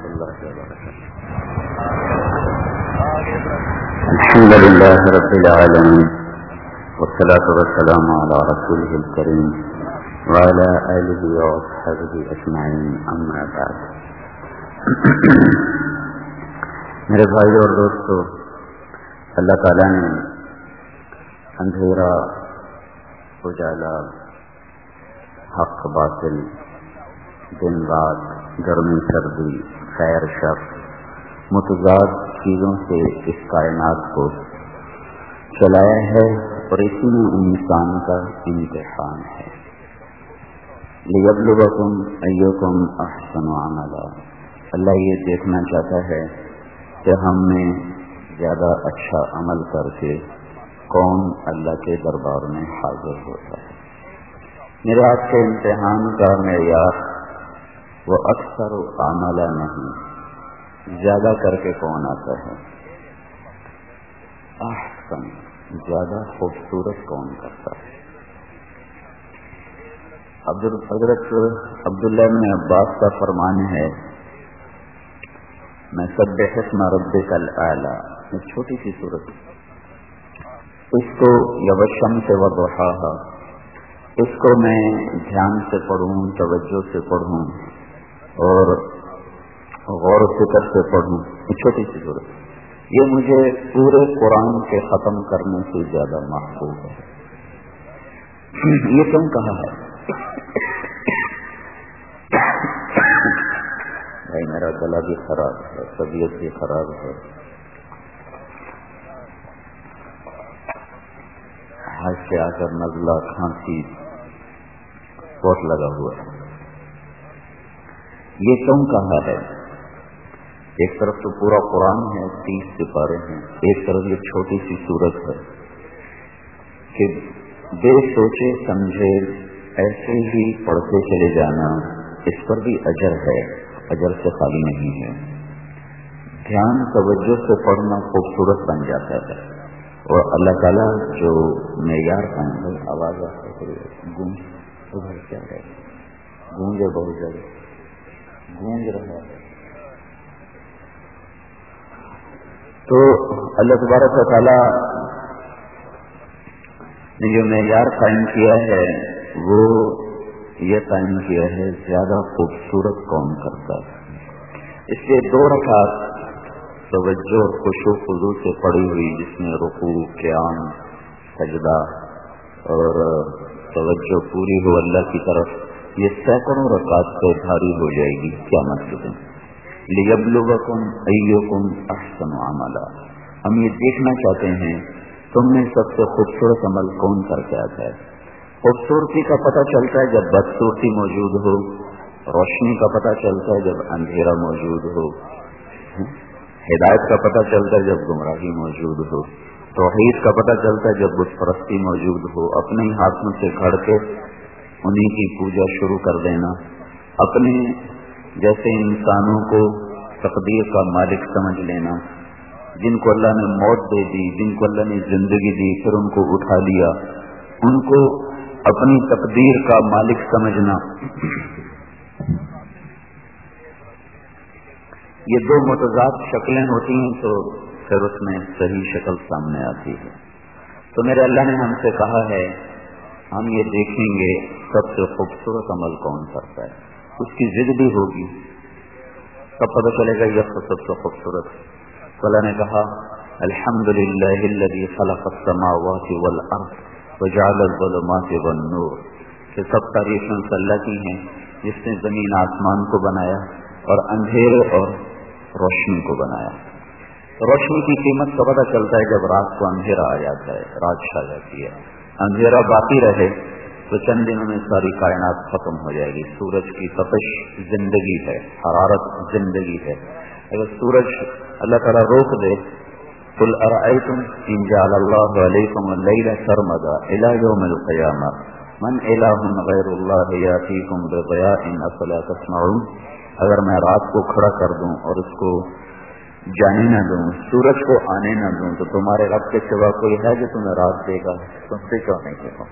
ورحمة الله وبركاته. الحمد لله رب العالمين، والصلاة والسلام على رسوله الكريم وعلى آله وأصحابه أجمعين، أما بعد. میرے بھائی اور دوستو، اللہ تعالیٰ نے اندھیرا، اجالا، حق باطل، دن رات، گرمی، سردی خیر شر، متضاد چیزوں سے اس کائنات کو چلایا ہے اور اسی میں انسان کا امتحان ہے۔ لیبلوکم ایوکم احسن عملا۔ اللہ یہ دیکھنا چاہتا ہے کہ ہم نے زیادہ اچھا عمل کر کے کون اللہ کے دربار میں حاضر ہوتا ہے۔ میرے آپ کے امتحان کا معیار وہ اکثر عملہ نہیں، زیادہ کر کے کون آتا ہے؟ احسن، زیادہ خوبصورت کون کرتا ہے؟ حضرت عبداللہ میں عباس کا فرمان ہے، میں سب بحث رب کل اعلیٰ ایک چھوٹی سی صورت۔ اس کو یوشم سے وضحا اس کو میں دھیان سے پڑھوں، توجہ سے پڑھوں۔ اور غور و فکر سے پڑھوں چھوٹی سی ضرورت یہ مجھے پورے قرآن کے ختم کرنے سے زیادہ محفوظ ہے۔ یہ کیوں کہا ہے؟ بھائی، میرا گلا بھی خراب ہے، طبیعت بھی خراب ہے۔ ہاتھ سے آ کر نزلہ، کھانسی، بہت لگا ہوا ہے۔ یہ کیوں کہا ہے؟ ایک طرف تو پورا قرآن ہے، تیس سپارے ہیں۔ ایک طرف یہ چھوٹی سی صورت ہے کہ بے سوچے، سمجھے، ایسے ہی پڑھتے چلے جانا اس پر بھی اجر ہے، اجر سے خالی نہیں ہے۔ دھیان، توجہ سے پڑھنا خوبصورت بن جاتا ہے۔ اور اللہ تعالیٰ جو معیار گے آواز گونج ادھر کیا ہے؟ گونجے بہت زیادہ۔ گونج رہا ہے۔ تو اللہ تبارک تعالیٰ نے جو معیار قائم کیا ہے، وہ یہ قائم کیا ہے، زیادہ خوبصورت کون کرتا ہے۔ اس لیے دو رکعت توجہ خوشو خزو سے پڑی ہوئی، جس میں رقو قیام، سجدہ اور توجہ پوری ہو اللہ کی طرف۔ یہ سینکڑوں رکعت پہ بھاری ہو جائے گی کیا مطلب لیبلوکم ایوکم احسن عملا۔ ہم یہ دیکھنا چاہتے ہیں، تم نے سب سے خوبصورت عمل کون کر کے آتا ہے؟ خوبصورتی کا پتہ چلتا ہے جب بدصورتی موجود ہو، روشنی کا پتہ چلتا ہے جب اندھیرا موجود ہو۔ ہدایت کا پتہ چلتا ہے جب گمراہی موجود ہو۔ توحید کا پتہ چلتا ہے جب بت پرستی موجود ہو۔ اپنے ہی ہاتھوں سے کھڑ کے انہیں کی پوجا شروع کر دینا۔ اپنے جیسے انسانوں کو تقدیر کا مالک سمجھ لینا۔ جن کو اللہ نے موت دے دی، جن کو اللہ نے زندگی دی، پھر ان کو اٹھا لیا۔ ان کو اپنی تقدیر کا مالک سمجھنا۔ یہ دو متضاد شکلیں ہوتی ہیں تو پھر اس میں صحیح شکل سامنے آتی ہے۔ تو میرے اللہ نے ہم سے کہا ہے ہم یہ دیکھیں گے سب سے خوبصورت عمل کون کرتا ہے۔ اس کی ضد بھی ہوگی۔ تب پتہ چلے گا یہ سب سے خوبصورت اللہ نے کہا الحمد للہ خلق السماوات والارض وجعل الظلمات والنور کہ سب تعریفیں اللہ کی ہیں۔ جس نے زمین آسمان کو بنایا اور اندھیرے اور روشنی کو بنایا۔ روشنی کی قیمت کا پتہ چلتا ہے جب رات کو اندھیرا آ جاتا ہے، رات چھا جاتی ہے۔ اندھیرا باقی رہے تو چند دنوں میں ساری کائنات ختم ہو جائے گی۔ سورج کی تپش زندگی ہے، حرارت زندگی ہے۔ اگر سورج اللہ تعالیٰ روک دے کل ارائیتم ان جعل اللہ علیکم اللیل سرمدا الى یوم القیامہ۔ من الہ غیر اللہ یاتیکم بضیاء افلا تسمعون۔ اگر میں رات کو کھڑا کر دوں اور اس کو جانے نہ دوں، سورج کو آنے نہ دوں، تو تمہارے رب کے سوا کوئی ہے جو تمہیں رات دے گا؟ تم سے کیوں نہیں دیکھو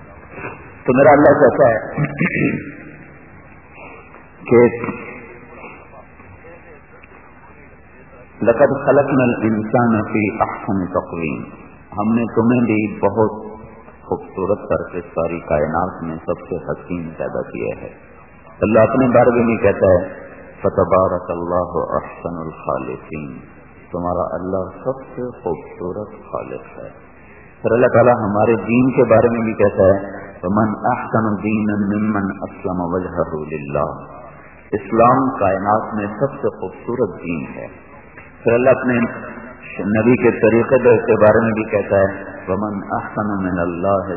تو میرا اللہ کہتا ہے کہ لقد خلقنا الانسان فی احسن تقویم۔ ہم نے تمہیں بھی بہت خوبصورت کر کے ساری کائنات میں سب سے حسین پیدا کیا ہے۔ اللہ اپنے بارے میں کہتا ہے، فتبارک اللہ احسن الخالقین۔ تمہارا اللہ سب سے خوبصورت خالق ہے۔ پھر اللہ تعالیٰ ہمارے دین کے بارے میں بھی کہتا ہے من احسن دین ممن اسلم وجہ للہ اسلام کائنات میں سب سے خوبصورت دین ہے۔ پھر اللہ اپنے نبی کے طریقے کے بارے میں بھی کہتا ہے، ومن احسن من اللہ ہے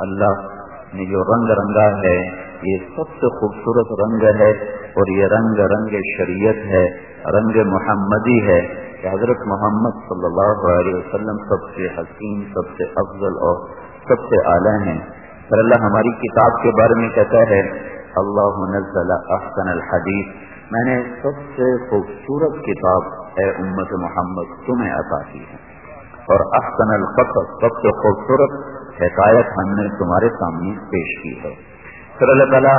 اللہ نے جو رنگ رنگا ہے، یہ سب سے خوبصورت رنگ ہے اور یہ رنگ رنگ شریعت ہے، رنگ محمدی ہے۔ کہ حضرت محمد صلی اللہ علیہ وسلم سب سے حسین سب سے افضل اور سب سے اعلیٰ ہیں۔ پھر اللہ ہماری کتاب کے بارے میں کہتا ہے، اللہ نزل احسن الحدیث میں نے سب سے خوبصورت کتاب اے امت محمد تمہیں عطا کی ہے۔ اور احسن القصص سب سے خوبصورت حکایت ہم نے تمہارے سامنے پیش کی ہے۔ پھر اللہ تعالیٰ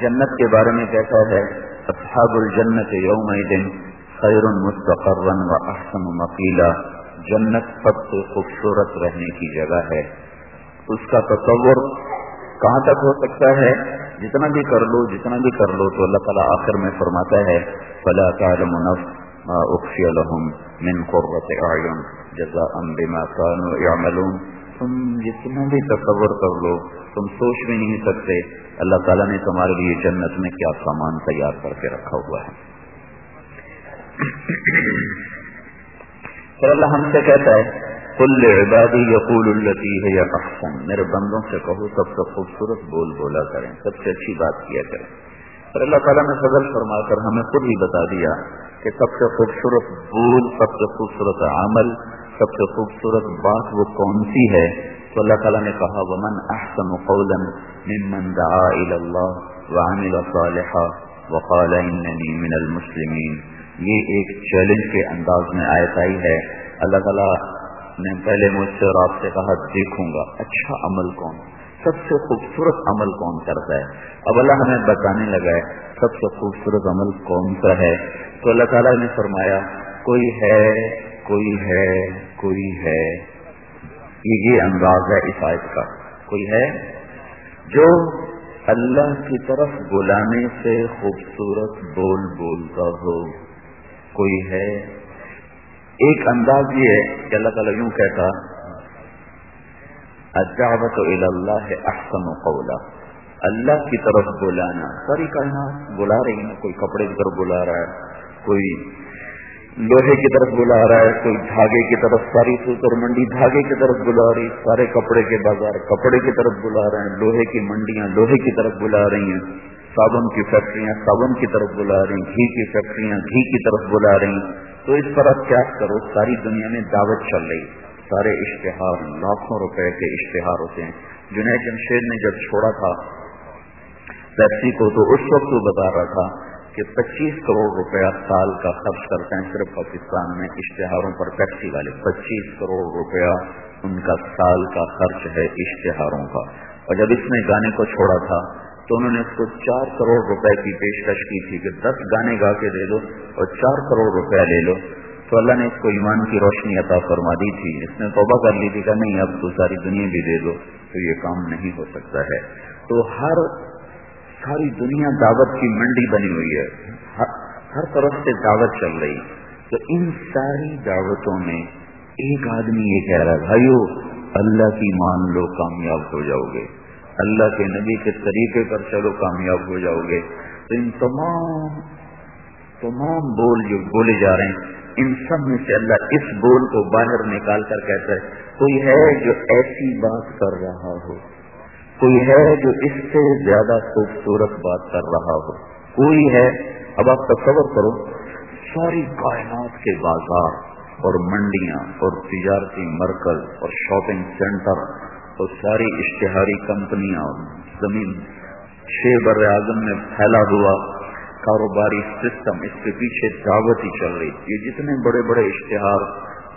جنت کے بارے میں کہتا ہے، اصحاب الجنت یوم دن خیر مستقر و احسن مقیلا، جنت سب سے خوبصورت رہنے کی جگہ ہے۔ اس کا تصور کہاں تک ہو سکتا ہے؟ جتنا بھی کر لو، جتنا بھی کر لو، تو اللہ تعالیٰ آخر میں فرماتا ہے، فلا تعلم نفس ما لهم من جزاء بما كانوا يعملون۔ تم جتنا بھی تصور کر لو، تم سوچ بھی نہیں سکتے اللہ تعالیٰ نے تمہارے لیے جنت میں کیا سامان تیار کر کے رکھا ہوا ہے۔ پھر اللہ ہم سے کہتا ہے کل عبادی یقول التی ہے یا احسن۔ میرے بندوں سے کہو، سب سے خوبصورت بول بولا کریں، سب سے اچھی بات کیا کریں۔ پھر اللہ تعالیٰ نے فضل فرما کر ہمیں خود ہی بتا دیا کہ سب سے خوبصورت بول، سب سے خوبصورت عمل، سب سے خوبصورت بات وہ کون سی ہے؟ تو اللہ تعالیٰ نے کہا، ومن احسن قولا ممن دعا الى اللہ وعمل صالحا وقال اننی من المسلمین یہ ایک چیلنج کے انداز میں آیت آئی ہے۔ اللہ تعالیٰ نے پہلے مجھ سے اور آپ سے کہا، دیکھوں گا اچھا عمل کون؟ سب سے خوبصورت عمل کون کرتا ہے؟ اب اللہ ہمیں بتانے لگا ہے، سب سے خوبصورت عمل کون سا ہے؟ تو اللہ تعالیٰ نے فرمایا، کوئی ہے کوئی ہے کوئی ہے؟ یہ یہ انداز ہے اس آیت کا۔ کوئی ہے؟ جو اللہ کی طرف بلانے سے خوبصورت بول بولتا ہو۔ کوئی ہے۔ ایک انداز یہ ہے کہ اللہ تعالیٰ یوں کہتا اجاوت اللہ احسن قولا. اللہ کی طرف بلانا۔ ساری کائنات بلا رہی ہیں، کوئی کپڑے کی طرف بلا رہا ہے، کوئی لوہے کی طرف بلا رہا ہے، کوئی دھاگے کی طرف، ساری سوتر منڈی دھاگے کی طرف بلا رہی، سارے کپڑے کے بازار کپڑے کی طرف بلا رہے ہیں، لوہے کی منڈیاں لوہے کی طرف بلا رہی ہیں۔ صابن کی فیکٹریاں، صابن کی طرف بلا رہی، گھی کی فیکٹریاں، گھی کی طرف بلا رہی۔ تو اس پر اب کیا کرو، ساری دنیا میں دعوت چل رہی۔ سارے اشتہار، لاکھوں روپے کے اشتہار ہوتے ہیں۔ جنید جمشید نے جب چھوڑا تھا پیپسی کو، تو اس وقت وہ بتا رہا تھا کہ پچیس کروڑ روپیہ سال کا خرچ کرتے ہیں صرف پاکستان میں اشتہاروں پر۔ ٹیکسی والے، پچیس کروڑ روپیہ ان کا سال کا خرچ ہے اشتہاروں کا۔ اور جب اس نے گانے کو چھوڑا تھا تو انہوں نے اس کو چار کروڑ روپے کی پیشکش کی تھی کہ دس گانے گا کے دے دو اور چار کروڑ روپیہ لے لو۔ تو اللہ نے اس کو ایمان کی روشنی عطا فرما دی تھی۔ اس نے توبہ کر لی تھی کہ نہیں، اب تو ساری دنیا بھی دے دو تو یہ کام نہیں ہو سکتا ہے۔ تو ہر ساری دنیا دعوت کی منڈی بنی ہوئی ہے۔ ہر طرف سے دعوت چل رہی۔ تو ان ساری دعوتوں میں ایک آدمی یہ کہہ رہا ہے، بھائیو، اللہ کی مان لو، کامیاب ہو جاؤ گے۔ اللہ کے نبی کے طریقے پر چلو کامیاب ہو جاؤ گے۔ تو ان تمام تمام بول جو بولے جا رہے ہیں، ان سب میں سے اللہ اس بول کو باہر نکال کر کہتا ہے، کوئی ہے جو ایسی بات کر رہا ہو، کوئی ہے جو اس سے زیادہ خوبصورت بات کر رہا ہو۔ کوئی ہے، اب آپ تصور کرو، ساری کائنات کے بازار اور منڈیاں اور تجارتی مرکز اور شاپنگ سینٹر اور ساری اشتہاری کمپنیاں، زمین چھ بر اعظم میں پھیلا ہوا کاروباری سسٹم، اس کے پیچھے دعوت ہی چل رہی یہ جتنے بڑے بڑے اشتہار،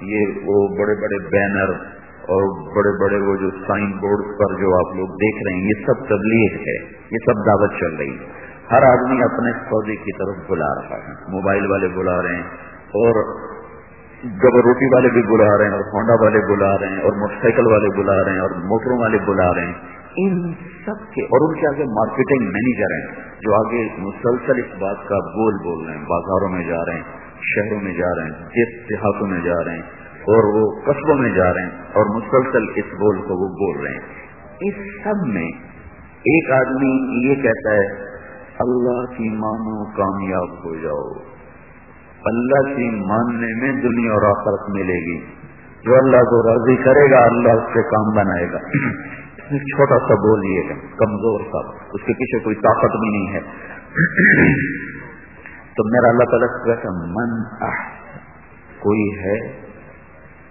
یہ وہ بڑے بڑے بینر اور بڑے بڑے وہ جو سائن بورڈ پر جو آپ لوگ دیکھ رہے ہیں، یہ سب تبلیغ ہے۔ یہ سب دعوت چل رہی ہے۔ ہر آدمی اپنے سودے کی طرف بلا رہا ہے۔ موبائل والے بلا رہے ہیں اور جب روٹی والے بھی بلا رہے ہیں اور ہونڈا والے بلا رہے ہیں اور موٹر سائیکل والے بلا رہے ہیں اور موٹروں والے بلا رہے ہیں، ان سب کے اور ان کے آگے مارکیٹنگ مینیجر ہیں جو آگے مسلسل اس بات کا بول بول رہے ہیں، بازاروں میں جا رہے ہیں، شہروں میں جا رہے ہیں جس دیہاتوں میں جا رہے ہیں اور وہ قصبوں میں جا رہے ہیں اور مسلسل اس بول کو وہ بول رہے ہیں۔ اس سب میں ایک آدمی یہ کہتا ہے، اللہ کی مانو کامیاب ہو جاؤ۔ اللہ کی ماننے میں دنیا اور آخرت ملے گی۔ جو اللہ کو راضی کرے گا، اللہ اس سے کام بنائے گا۔ چھوٹا سا بولیے گا کمزور سا۔ اس کے پیچھے کوئی طاقت بھی نہیں ہے۔ تو میرا اللہ تعالیٰ کہتا من کوئی ہے؟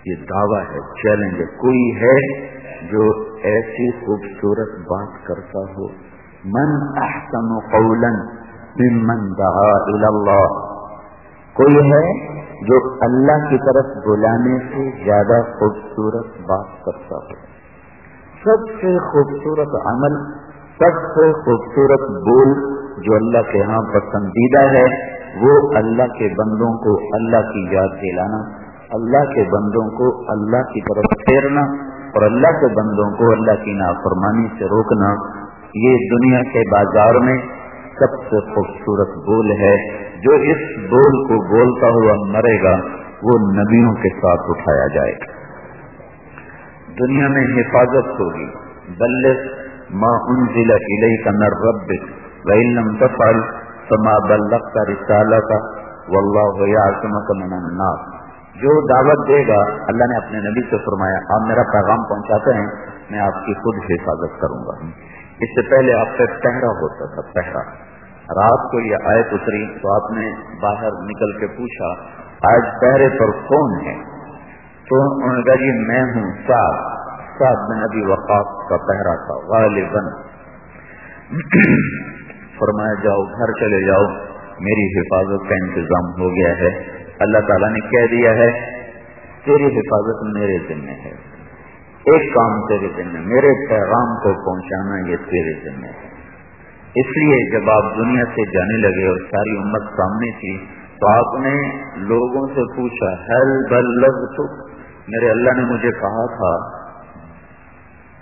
یہ دعویٰ ہے، چیلنج ہے۔ کوئی ہے جو ایسی خوبصورت بات کرتا ہو؟ من احسن قولا ممن دعا اللہ کوئی ہے جو اللہ کی طرف بلانے سے زیادہ خوبصورت بات کرتا ہے سب سے خوبصورت عمل، سب سے خوبصورت بول جو اللہ کے ہاں پسندیدہ ہے، وہ اللہ کے بندوں کو اللہ کی یاد دلانا، اللہ کے بندوں کو اللہ کی طرف پھیرنا اور اللہ کے بندوں کو اللہ کی نافرمانی سے روکنا، یہ دنیا کے بازار میں سب سے خوبصورت بول ہے، جو اس بول کو بولتا ہوا مرے گا، وہ نبیوں کے ساتھ اٹھایا جائے گا۔ دنیا میں حفاظت ہوگی۔ بلس ماں انزل الیہ کا نر رب وَإِلَّمْ تَفْعَلْ سما بلغ کا واللہ یعصمک من الناس جو دعوت دے گا، اللہ نے اپنے نبی سے فرمایا، آپ میرا پیغام پہنچاتے ہیں، میں آپ کی خود حفاظت کروں گا۔ اس سے پہلے آپ کا پہرا ہوتا تھا، پہرا۔ رات کو یہ آیت اتری تو آپ نے باہر نکل کے پوچھا، آج پہرے پر کون ہے؟ تو انہوں نے کہا جی میں ہوں سات سات میں نبی وقاف کا پہرا تھا، غالباً۔ فرمایا، جاؤ، گھر چلے جاؤ۔ میری حفاظت کا انتظام ہو گیا ہے۔ اللہ تعالیٰ نے کہہ دیا ہے، تیری حفاظت میرے ذمہ ہے۔ ایک کام تیرے ذمہ میرے پیغام کو پہنچانا یہ تیرے ذمہ ہے۔ اس لیے جب آپ دنیا سے جانے لگے اور ساری امت سامنے تھی، تو آپ نے لوگوں سے پوچھا ہیل بل تو میرے اللہ نے مجھے کہا تھا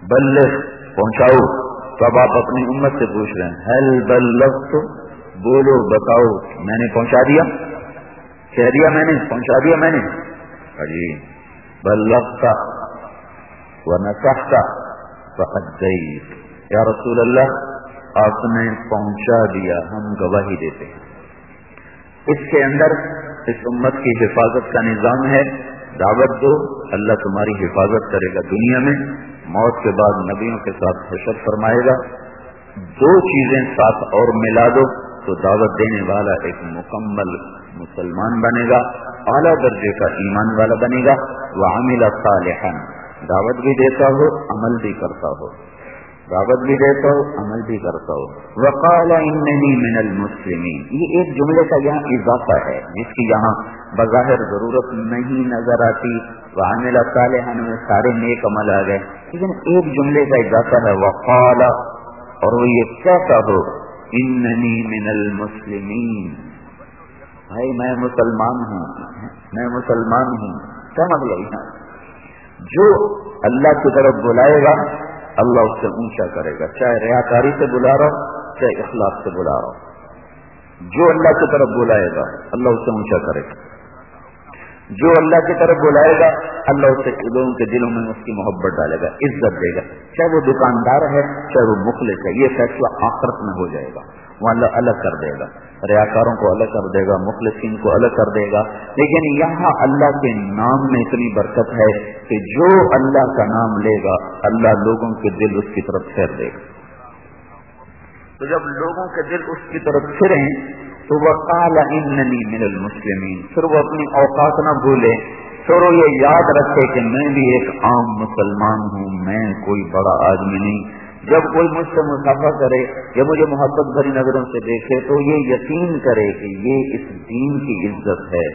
بل پہنچاؤ۔ تو اب آپ اپنی امت سے پوچھ رہے ہیں ہیل بل تو بولو، بتاؤ۔ میں نے پہنچا دیا۔ کہہ دیا میں نے، پہنچا دیا میں نے۔ ہاں جی بل کا وہ نسخہ یا رسول اللہ، آپ نے پہنچا دیا، ہم گواہی دیتے ہیں۔ اس کے اندر اس امت کی حفاظت کا نظام ہے۔ دعوت دو، اللہ تمہاری حفاظت کرے گا دنیا میں۔ موت کے بعد نبیوں کے ساتھ حشر فرمائے گا۔ دو چیزیں ساتھ اور ملا دو، تو دعوت دینے والا ایک مکمل مسلمان بنے گا، اعلیٰ درجے کا ایمان والا بنے گا۔ وہ عاملہ صالحن دعوت بھی دیتا ہو، عمل بھی کرتا ہو۔ دعوت بھی دیتا ہوں عمل بھی کرتا ہوں وقال اننی من المسلمین۔ یہ ایک جملے کا یہاں اضافہ ہے، جس کی یہاں بظاہر ضرورت نہیں نظر آتی۔ وہ عامل میں سارے نیک عمل آ گئے۔ لیکن ایک جملے کا اضافہ ہے، وقال۔ اور وہ یہ کیسا ہو، اننی من المسلمین۔ بھائی، میں مسلمان ہوں۔ میں مسلمان ہوں۔ کیا مطلب یہاں جو اللہ کی طرف بلائے گا، اللہ اس سے اونچا کرے گا۔ چاہے ریاکاری سے بلا رہا ہو چاہے اخلاق سے بلا رہا۔ ہو جو اللہ کی طرف بلائے گا، اللہ اس سے اونچا کرے گا۔ جو اللہ کی طرف بلائے گا، اللہ اس لوگوں کے دلوں میں اس کی محبت ڈالے گا، عزت دے گا۔ چاہے وہ دکاندار ہے، چاہے وہ مخلص ہے، یہ فیصلہ آخرت میں ہو جائے گا۔ وہ اللہ الگ کر دے گا۔ ریاکاروں کو الگ کر دے گا، مخلصین کو الگ کر دے گا۔ لیکن یہاں اللہ کے نام میں اتنی برکت ہے کہ جو اللہ کا نام لے گا، اللہ لوگوں کے دل اس کی طرف پھیر دے گا۔ تو جب لوگوں کے دل اس کی طرف پھریں، تو وہ کالا من المسلمین۔ پھر وہ اپنی اوقات نہ بھولے۔ پھر وہ یہ یاد رکھے کہ میں بھی ایک عام مسلمان ہوں، میں کوئی بڑا آدمی نہیں۔ جب کوئی مجھ سے مسافہ کرے یا مجھے محبت بھری نظروں سے دیکھے تو یہ یقین کرے کہ یہ اس دین کی عزت ہے،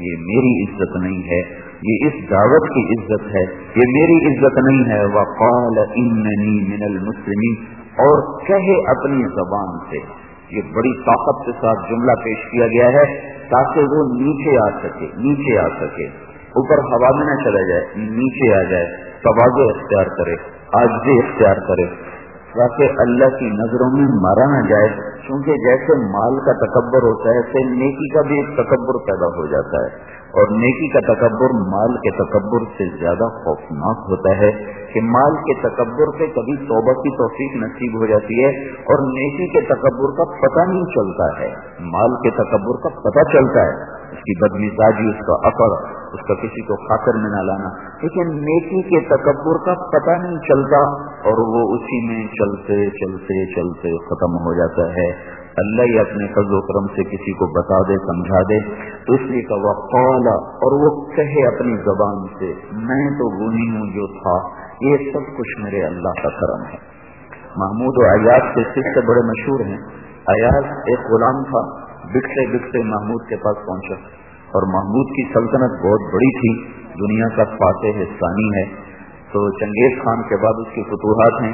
یہ میری عزت نہیں ہے، یہ اس دعوت کی عزت ہے، یہ میری عزت نہیں ہے۔ وقال اننی من المسلمین، اور کہے اپنی زبان سے۔ یہ بڑی طاقت کے ساتھ جملہ پیش کیا گیا ہے تاکہ وہ نیچے آ سکے، نیچے آ سکے۔ اوپر ہوا میں نہ چلا جائے، نیچے آ جائے۔ توازو اختیار کرے آج بھی اختیار کرے۔ تاکہ اللہ کی نظروں میں مارا نہ جائے کیونکہ جیسے مال کا تکبر ہوتا ہے، ایسے نیکی کا بھی ایک تکبر پیدا ہو جاتا ہے۔ اور نیکی کا تکبر مال کے تکبر سے زیادہ خوفناک ہوتا ہے کہ مال کے تکبر سے کبھی توبہ کی توفیق نصیب ہو جاتی ہے اور نیکی کے تکبر کا پتہ نہیں چلتا ہے۔ مال کے تکبر کا پتہ چلتا ہے۔ اس کی بدمزاجی، اس کا اکڑ اس کا کسی کو خاطر میں نہ لانا۔ لیکن نیکی کے تکبر کا پتہ نہیں چلتا اور وہ اسی میں چلتے چلتے چلتے ختم ہو جاتا ہے۔ اللہ ہی اپنے قز و کرم سے کسی کو بتا دے، سمجھا دے۔ تو اس لیے کہ وہ قولا اور وہ کہے اپنی زبان سے، میں تو گنی ہوں جو تھا۔ یہ سب کچھ میرے اللہ کا کرم ہے۔ محمود و ایاز کے سکھ سے بڑے مشہور ہیں۔ ایاز ایک غلام تھا، بکتے بکتے محمود کے پاس پہنچا۔ اور محمود کی سلطنت بہت بڑی تھی۔ دنیا کا فاتح ثانی ہے۔ تو چنگیز خان کے بعد اس کی فتوحات ہیں۔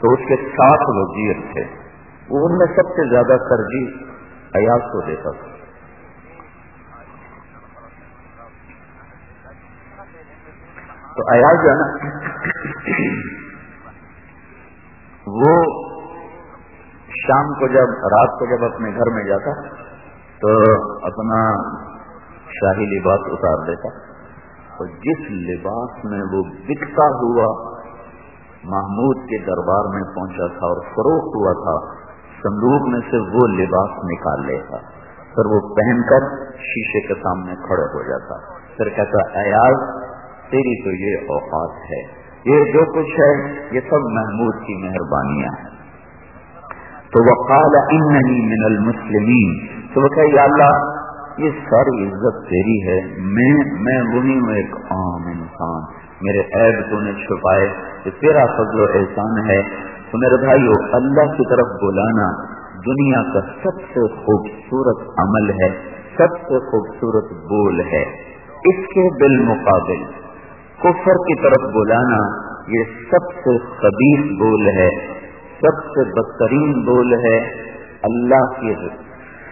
تو اس کے سات وزیر تھے۔ وہ ان میں سب سے زیادہ ترجیح ایاز کو دیتا تھا۔ تو ایاز جو ہے نا، وہ شام کو جب، رات کو جب اپنے گھر میں جاتا، تو اپنا شاہی لباس اتار دیتا۔ تو جس لباس میں وہ بکتا ہوا محمود کے دربار میں پہنچا تھا اور فروخت ہوا تھا صندوق میں سے وہ لباس نکال لیتا پھر وہ پہن کر شیشے کے سامنے کھڑے ہو جاتا۔ پھر کہتا، ایاز، تیری تو یہ اوقات ہے۔ یہ جو کچھ ہے، یہ سب محمود کی مہربانیاں ہیں۔ تو وہ قال، اننی من المسلمین تو وہ کہ یا اللہ، یہ ساری عزت تیری ہے۔ میں میں وہی ہوں، ایک عام انسان۔ میرے عیب تو نے چھپائے کہ تیرا فضل و احسان ہے۔ تو میرے بھائی اللہ کی طرف بلانا دنیا کا سب سے خوبصورت عمل ہے، سب سے خوبصورت بول ہے۔ اس کے بالمقابل، کفر کی طرف بلانا یہ سب سے خبیص بول ہے، سب سے بدترین بول ہے۔ اللہ کی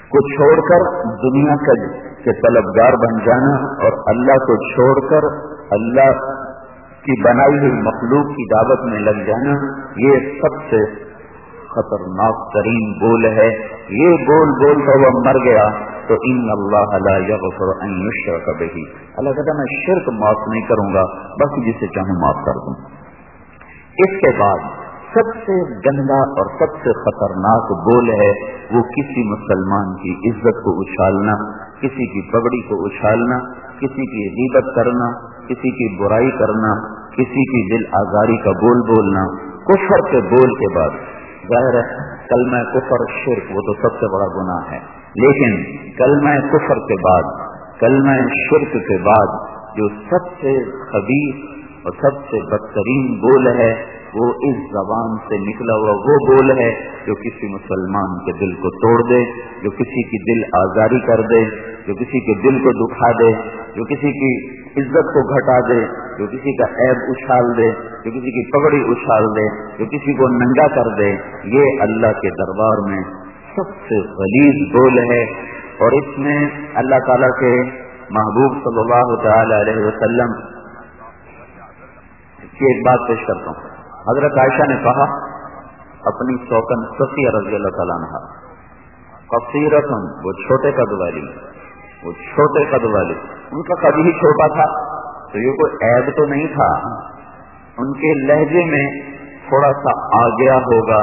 کو چھوڑ کر دنیا کا کے طلبگار بن جانا اور اللہ کو چھوڑ کر اللہ کی بنائی ہوئی مخلوق کی دعوت میں لگ جانا یہ سب سے خطرناک ترین بول ہے۔ یہ بول بول کر وہ مر گیا تو ان اللہ کبھی اللہ کہتا میں شرک معاف نہیں کروں گا، بس جسے چاہوں معاف کر دوں۔ اس کے بعد سب سے گندا اور سب سے خطرناک بول ہے وہ کسی مسلمان کی عزت کو اچھالنا، کسی کی پگڑی کو اچھالنا، کسی کی عزیبت کرنا کسی کی برائی کرنا، کسی کی دل آزاری کا بول بولنا، کفر کے بول کے بعد۔ ظاہر ہے کل میں کفر شرک، وہ تو سب سے بڑا گناہ ہے۔ لیکن کل میں کفر کے بعد کل میں شرک کے بعد جو سب سے خبیص اور سب سے بدترین بول ہے، وہ اس زبان سے نکلا ہوا وہ بول ہے جو کسی مسلمان کے دل کو توڑ دے، جو کسی کی دل آزاری کر دے، جو کسی کے دل کو دکھا دے، جو کسی کی عزت کو گھٹا دے، جو کسی کا عیب اچھال دے، جو کسی کی پگڑی اچھال دے، جو کسی کو ننگا کر دے، یہ اللہ کے دربار میں سب سے غلیظ بول ہے۔ اور اس میں اللہ تعالی کے محبوب صلی اللہ تعالی علیہ وسلم کی ایک بات پیش کرتا ہوں۔ حضرت عائشہ نے کہا، اپنی سوکن سفی رضی اللہ تعالیٰ نے وہ چھوٹے قد والی وہ چھوٹے قد والی ان کا قد ہی چھوٹا تھا۔ تو یہ کوئی عیب تو نہیں تھا۔ ان کے لہجے میں تھوڑا سا آ گیا ہوگا۔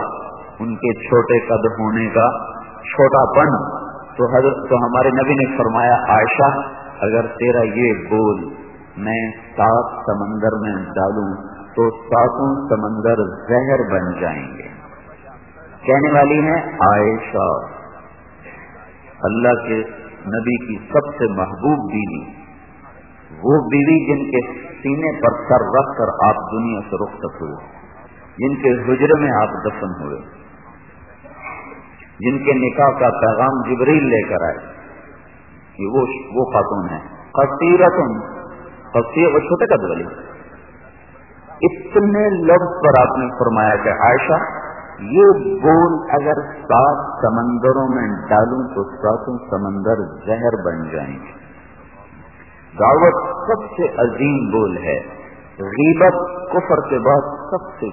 ان کے چھوٹے قد ہونے کا چھوٹا پن۔ تو حضرت تو ہمارے نبی نے فرمایا، عائشہ، اگر تیرا یہ بول میں سات سمندر میں ڈالوں، تو ساتوں سمندر زہر بن جائیں گے۔ کہنے والی ہیں، عائشہ، اللہ کے نبی کی سب سے محبوب بیوی، وہ بیوی جن کے سینے پر سر رکھ کر آپ دنیا سے رخصت ہوئے، جن کے حجرے میں آپ دفن ہوئے، جن کے نکاح کا پیغام جبریل لے کر آئے یہ وہ خاتون ہے خطیرتن خطیر وہ چھوٹے قد والی اتنے لفظ پر آپ نے فرمایا کہ عائشہ یہ بول اگر سات سمندروں میں ڈالوں تو ساتوں سمندر زہر بن جائیں گے۔ دعوت سب سے عظیم بول ہے۔ غیبت کفر کے بعد سب سے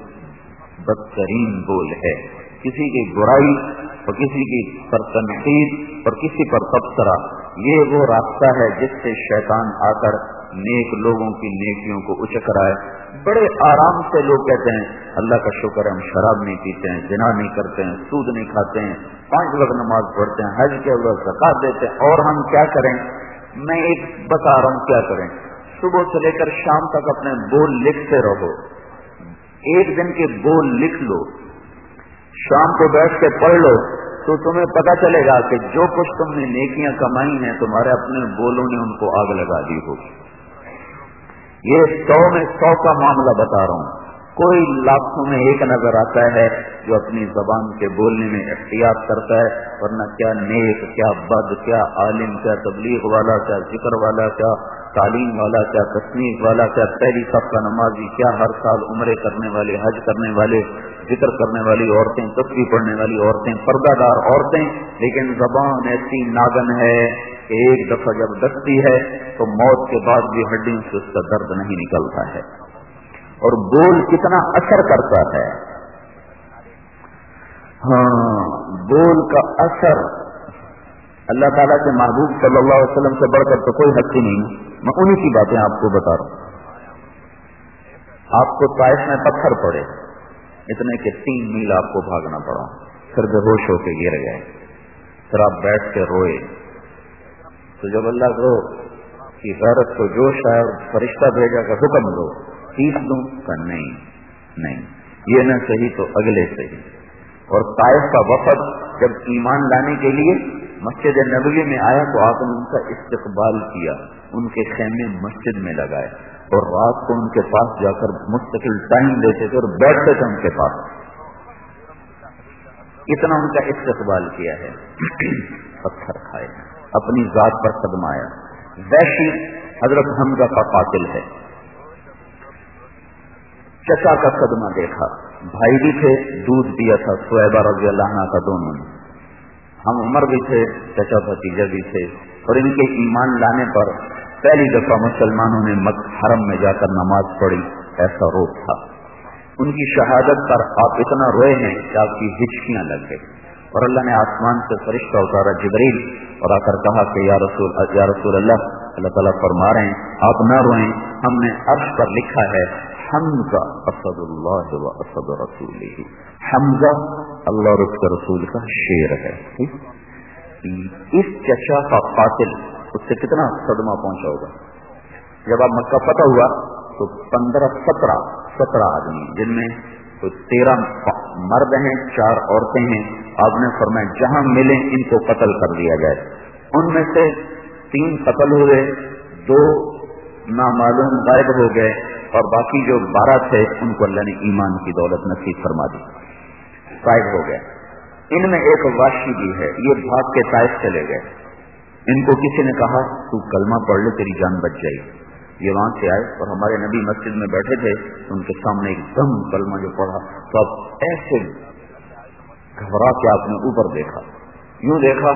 بدترین بول ہے۔ کسی کی برائی اور کسی کی پر تنقید اور کسی پر تبصرہ، یہ وہ راستہ ہے جس سے شیطان آ کر نیک لوگوں کی نیکیوں کو اچک رہا ہے۔ بڑے آرام سے لوگ کہتے ہیں، اللہ کا شکر ہے، ہم شراب نہیں پیتے ہیں جنا نہیں کرتے ہیں، سود نہیں کھاتے ہیں، پانچ وقت نماز پڑھتے ہیں، حج کے وقت زکات دیتے ہیں، اور ہم کیا کریں؟ میں ایک بتا رہا ہوں کیا کریں۔ صبح سے لے کر شام تک اپنے بول لکھتے رہو۔ ایک دن کے بول لکھ لو۔ شام کو بیٹھ کے پڑھ لو تو تمہیں پتا چلے گا کہ جو کچھ تم نے نیکیاں کمائی ہیں، تمہارے اپنے بولوں نے ان کو آگ لگا دی ہوگی۔ یہ سو میں سو کا معاملہ بتا رہا ہوں۔ کوئی لاکھوں میں ایک نظر آتا ہے جو اپنی زبان کے بولنے میں احتیاط کرتا ہے، ورنہ کیا نیک، کیا بد، کیا عالم، کیا تبلیغ والا، کیا ذکر والا، کیا تعلیم والا، کیا تصنیف والا، کیا پہلی سب کا نمازی کیا ہر سال عمرے کرنے والے، حج کرنے والے، ذکر کرنے والی عورتیں تصویر پڑھنے والی عورتیں، پردہ دار عورتیں، لیکن زبان ایسی ناگن ہے کہ ایک دفعہ جب دستی ہے تو موت کے بعد بھی ہڈی سے اس کا درد نہیں نکلتا ہے۔ اور بول کتنا اثر کرتا ہے۔ ہاں بول کا اثر اللہ تعالیٰ کے محبوب صلی اللہ علیہ وسلم سے بڑھ کر تو کوئی حقی نہیں۔ میں انہیں کی باتیں آپ کو بتا رہا ہوں۔ آپ کو طائف میں پتھر پڑے۔ اتنے کہ تین میل آپ کو بھاگنا پڑا۔ پھر بے ہوش ہو کے گر گئے۔ پھر آپ بیٹھ کے روئے۔ تو جب اللہ کو کی غیرت کو جوش ہے فرشتہ بھیجا کا حکم دو۔ تیس دوں۔ کا نہیں نہیں۔ یہ نہ صحیح تو اگلے صحیح۔ اور طائف کا وفد جب ایمان لانے کے لیے مسجد نبوی میں آیا تو آپ نے ان کا استقبال کیا، ان کے خیمے مسجد میں لگائے اور رات کو ان کے پاس جا کر مستقل ٹائم دیتے تھے اور بیٹھتے تھے ان کے پاس۔ اتنا ان کا استقبال کیا ہے۔ پتھر کھائے، اپنی ذات پر قدم آیا حضرت حمزہ کا قاتل ہے۔ چچا کا قدمہ دیکھا۔ بھائی بھی تھے، دودھ دیا تھا سویبہ رضی اللہ عنہ کا دونوں نے۔ ہم عمر بھی تھے، چچا بھتیجا بھی تھے۔ اور ان کے ایمان لانے پر پہلی دفعہ مسلمانوں نے مت حرم میں جا کر نماز پڑھی، ایسا روپ تھا۔ ان کی شہادت پر آپ اتنا روئے ہیں کہ آپ کی ہچکیاں لگ گئی اور اللہ نے آسمان سے فرشتہ اتارا، جبریل، اور آ کر کہا کہ یا رسول یا رسول اللہ اللہ تعالیٰ فرما رہے ہیں، آپ نہ روئیں، ہم نے عرش پر لکھا ہے حمزہ اسد اللہ و اسد رسول حمزہ اللہ اور اس کے رسول کا شیر ہے اس چچا کا قاتل، اس سے کتنا صدمہ پہنچا ہوگا؟ جب آپ مکہ پتہ ہوا تو پندرہ سترہ سترہ آدمی، جن میں تیرہ مرد ہیں، چار عورتیں ہیں، آپ نے فرمایا جہاں ملیں ان کو قتل کر دیا جائے۔ ان میں سے تین قتل ہوئے، دو نامعلوم غائب ہو گئے۔ اور باقی جو بارہ تھے، ان کو اللہ نے ایمان کی دولت نصیب فرما دی۔ غائب ہو گئے۔ ان میں ایک واشی بھی ہے، یہ بھاگ کے طائف چلے گئے۔ ان کو کسی نے کہا، تو کلمہ پڑھ لے، تیری جان بچ جائے یہ وہاں سے آئے اور ہمارے نبی مسجد میں بیٹھے تھے ان کے سامنے ایک دم کلمہ جو پڑھا۔ تو اب ایسے گھبرا کے آپ نے اوپر دیکھا۔ یوں دیکھا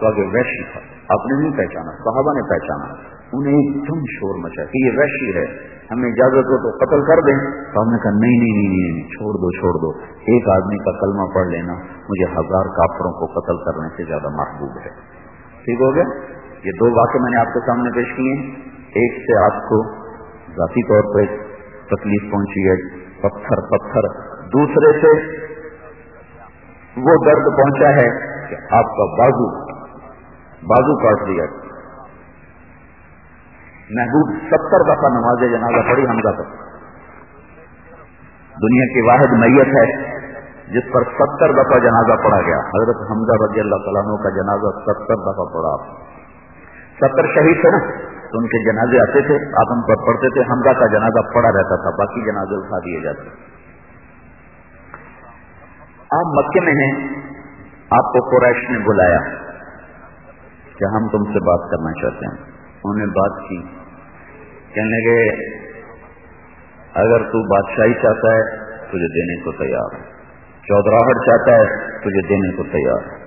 تو آگے ویشی تھا، آپ نے نہیں پہچانا، صحابہ نے پہچانا۔ انہیں ایک دم شور مچا کہ یہ ویشی ہے ہمیں اجازت ہو تو قتل کر دیں۔ تو ہم نے کہا، نہیں نہیں نہیں نہیں چھوڑ دو چھوڑ دو۔ ایک آدمی کا کلمہ پڑھ لینا، مجھے ہزار کافروں کو قتل کرنے سے زیادہ محبوب ہے۔ ٹھیک ہو گیا؟ یہ دو واقع میں نے آپ کے سامنے پیش کیے ایک سے آپ کو ذاتی طور پر تکلیف پہنچی ہے، پتھر پتھر۔ دوسرے سے وہ درد پہنچا ہے کہ آپ کا بازو بازو کاٹ دیا۔ محبوب ستر دفعہ نماز جنازہ پڑی حمزہ پر دنیا کی واحد میت ہے جس پر ستر دفعہ جنازہ پڑا گیا۔ حضرت حمزہ رضی اللہ تعالیٰ کا جنازہ ستر دفعہ پڑا ستر شہید تھے نا، تو ان کے جنازے آتے تھے آپ ان پر پڑھتے تھے، حمزہ کا جنازہ پڑا رہتا تھا، باقی جنازے اٹھا دیے جاتے۔ آپ مکے میں ہیں، آپ کو قریش نے بلایا۔ کہ ہم تم سے بات کرنا چاہتے ہیں؟ انہوں نے بات کی۔ کہنے لگے، اگر تو بادشاہی چاہتا ہے، تجھے دینے کو تیار ہے۔ چودراہٹ چاہتا ہے، تجھے دینے کو تیار ہے۔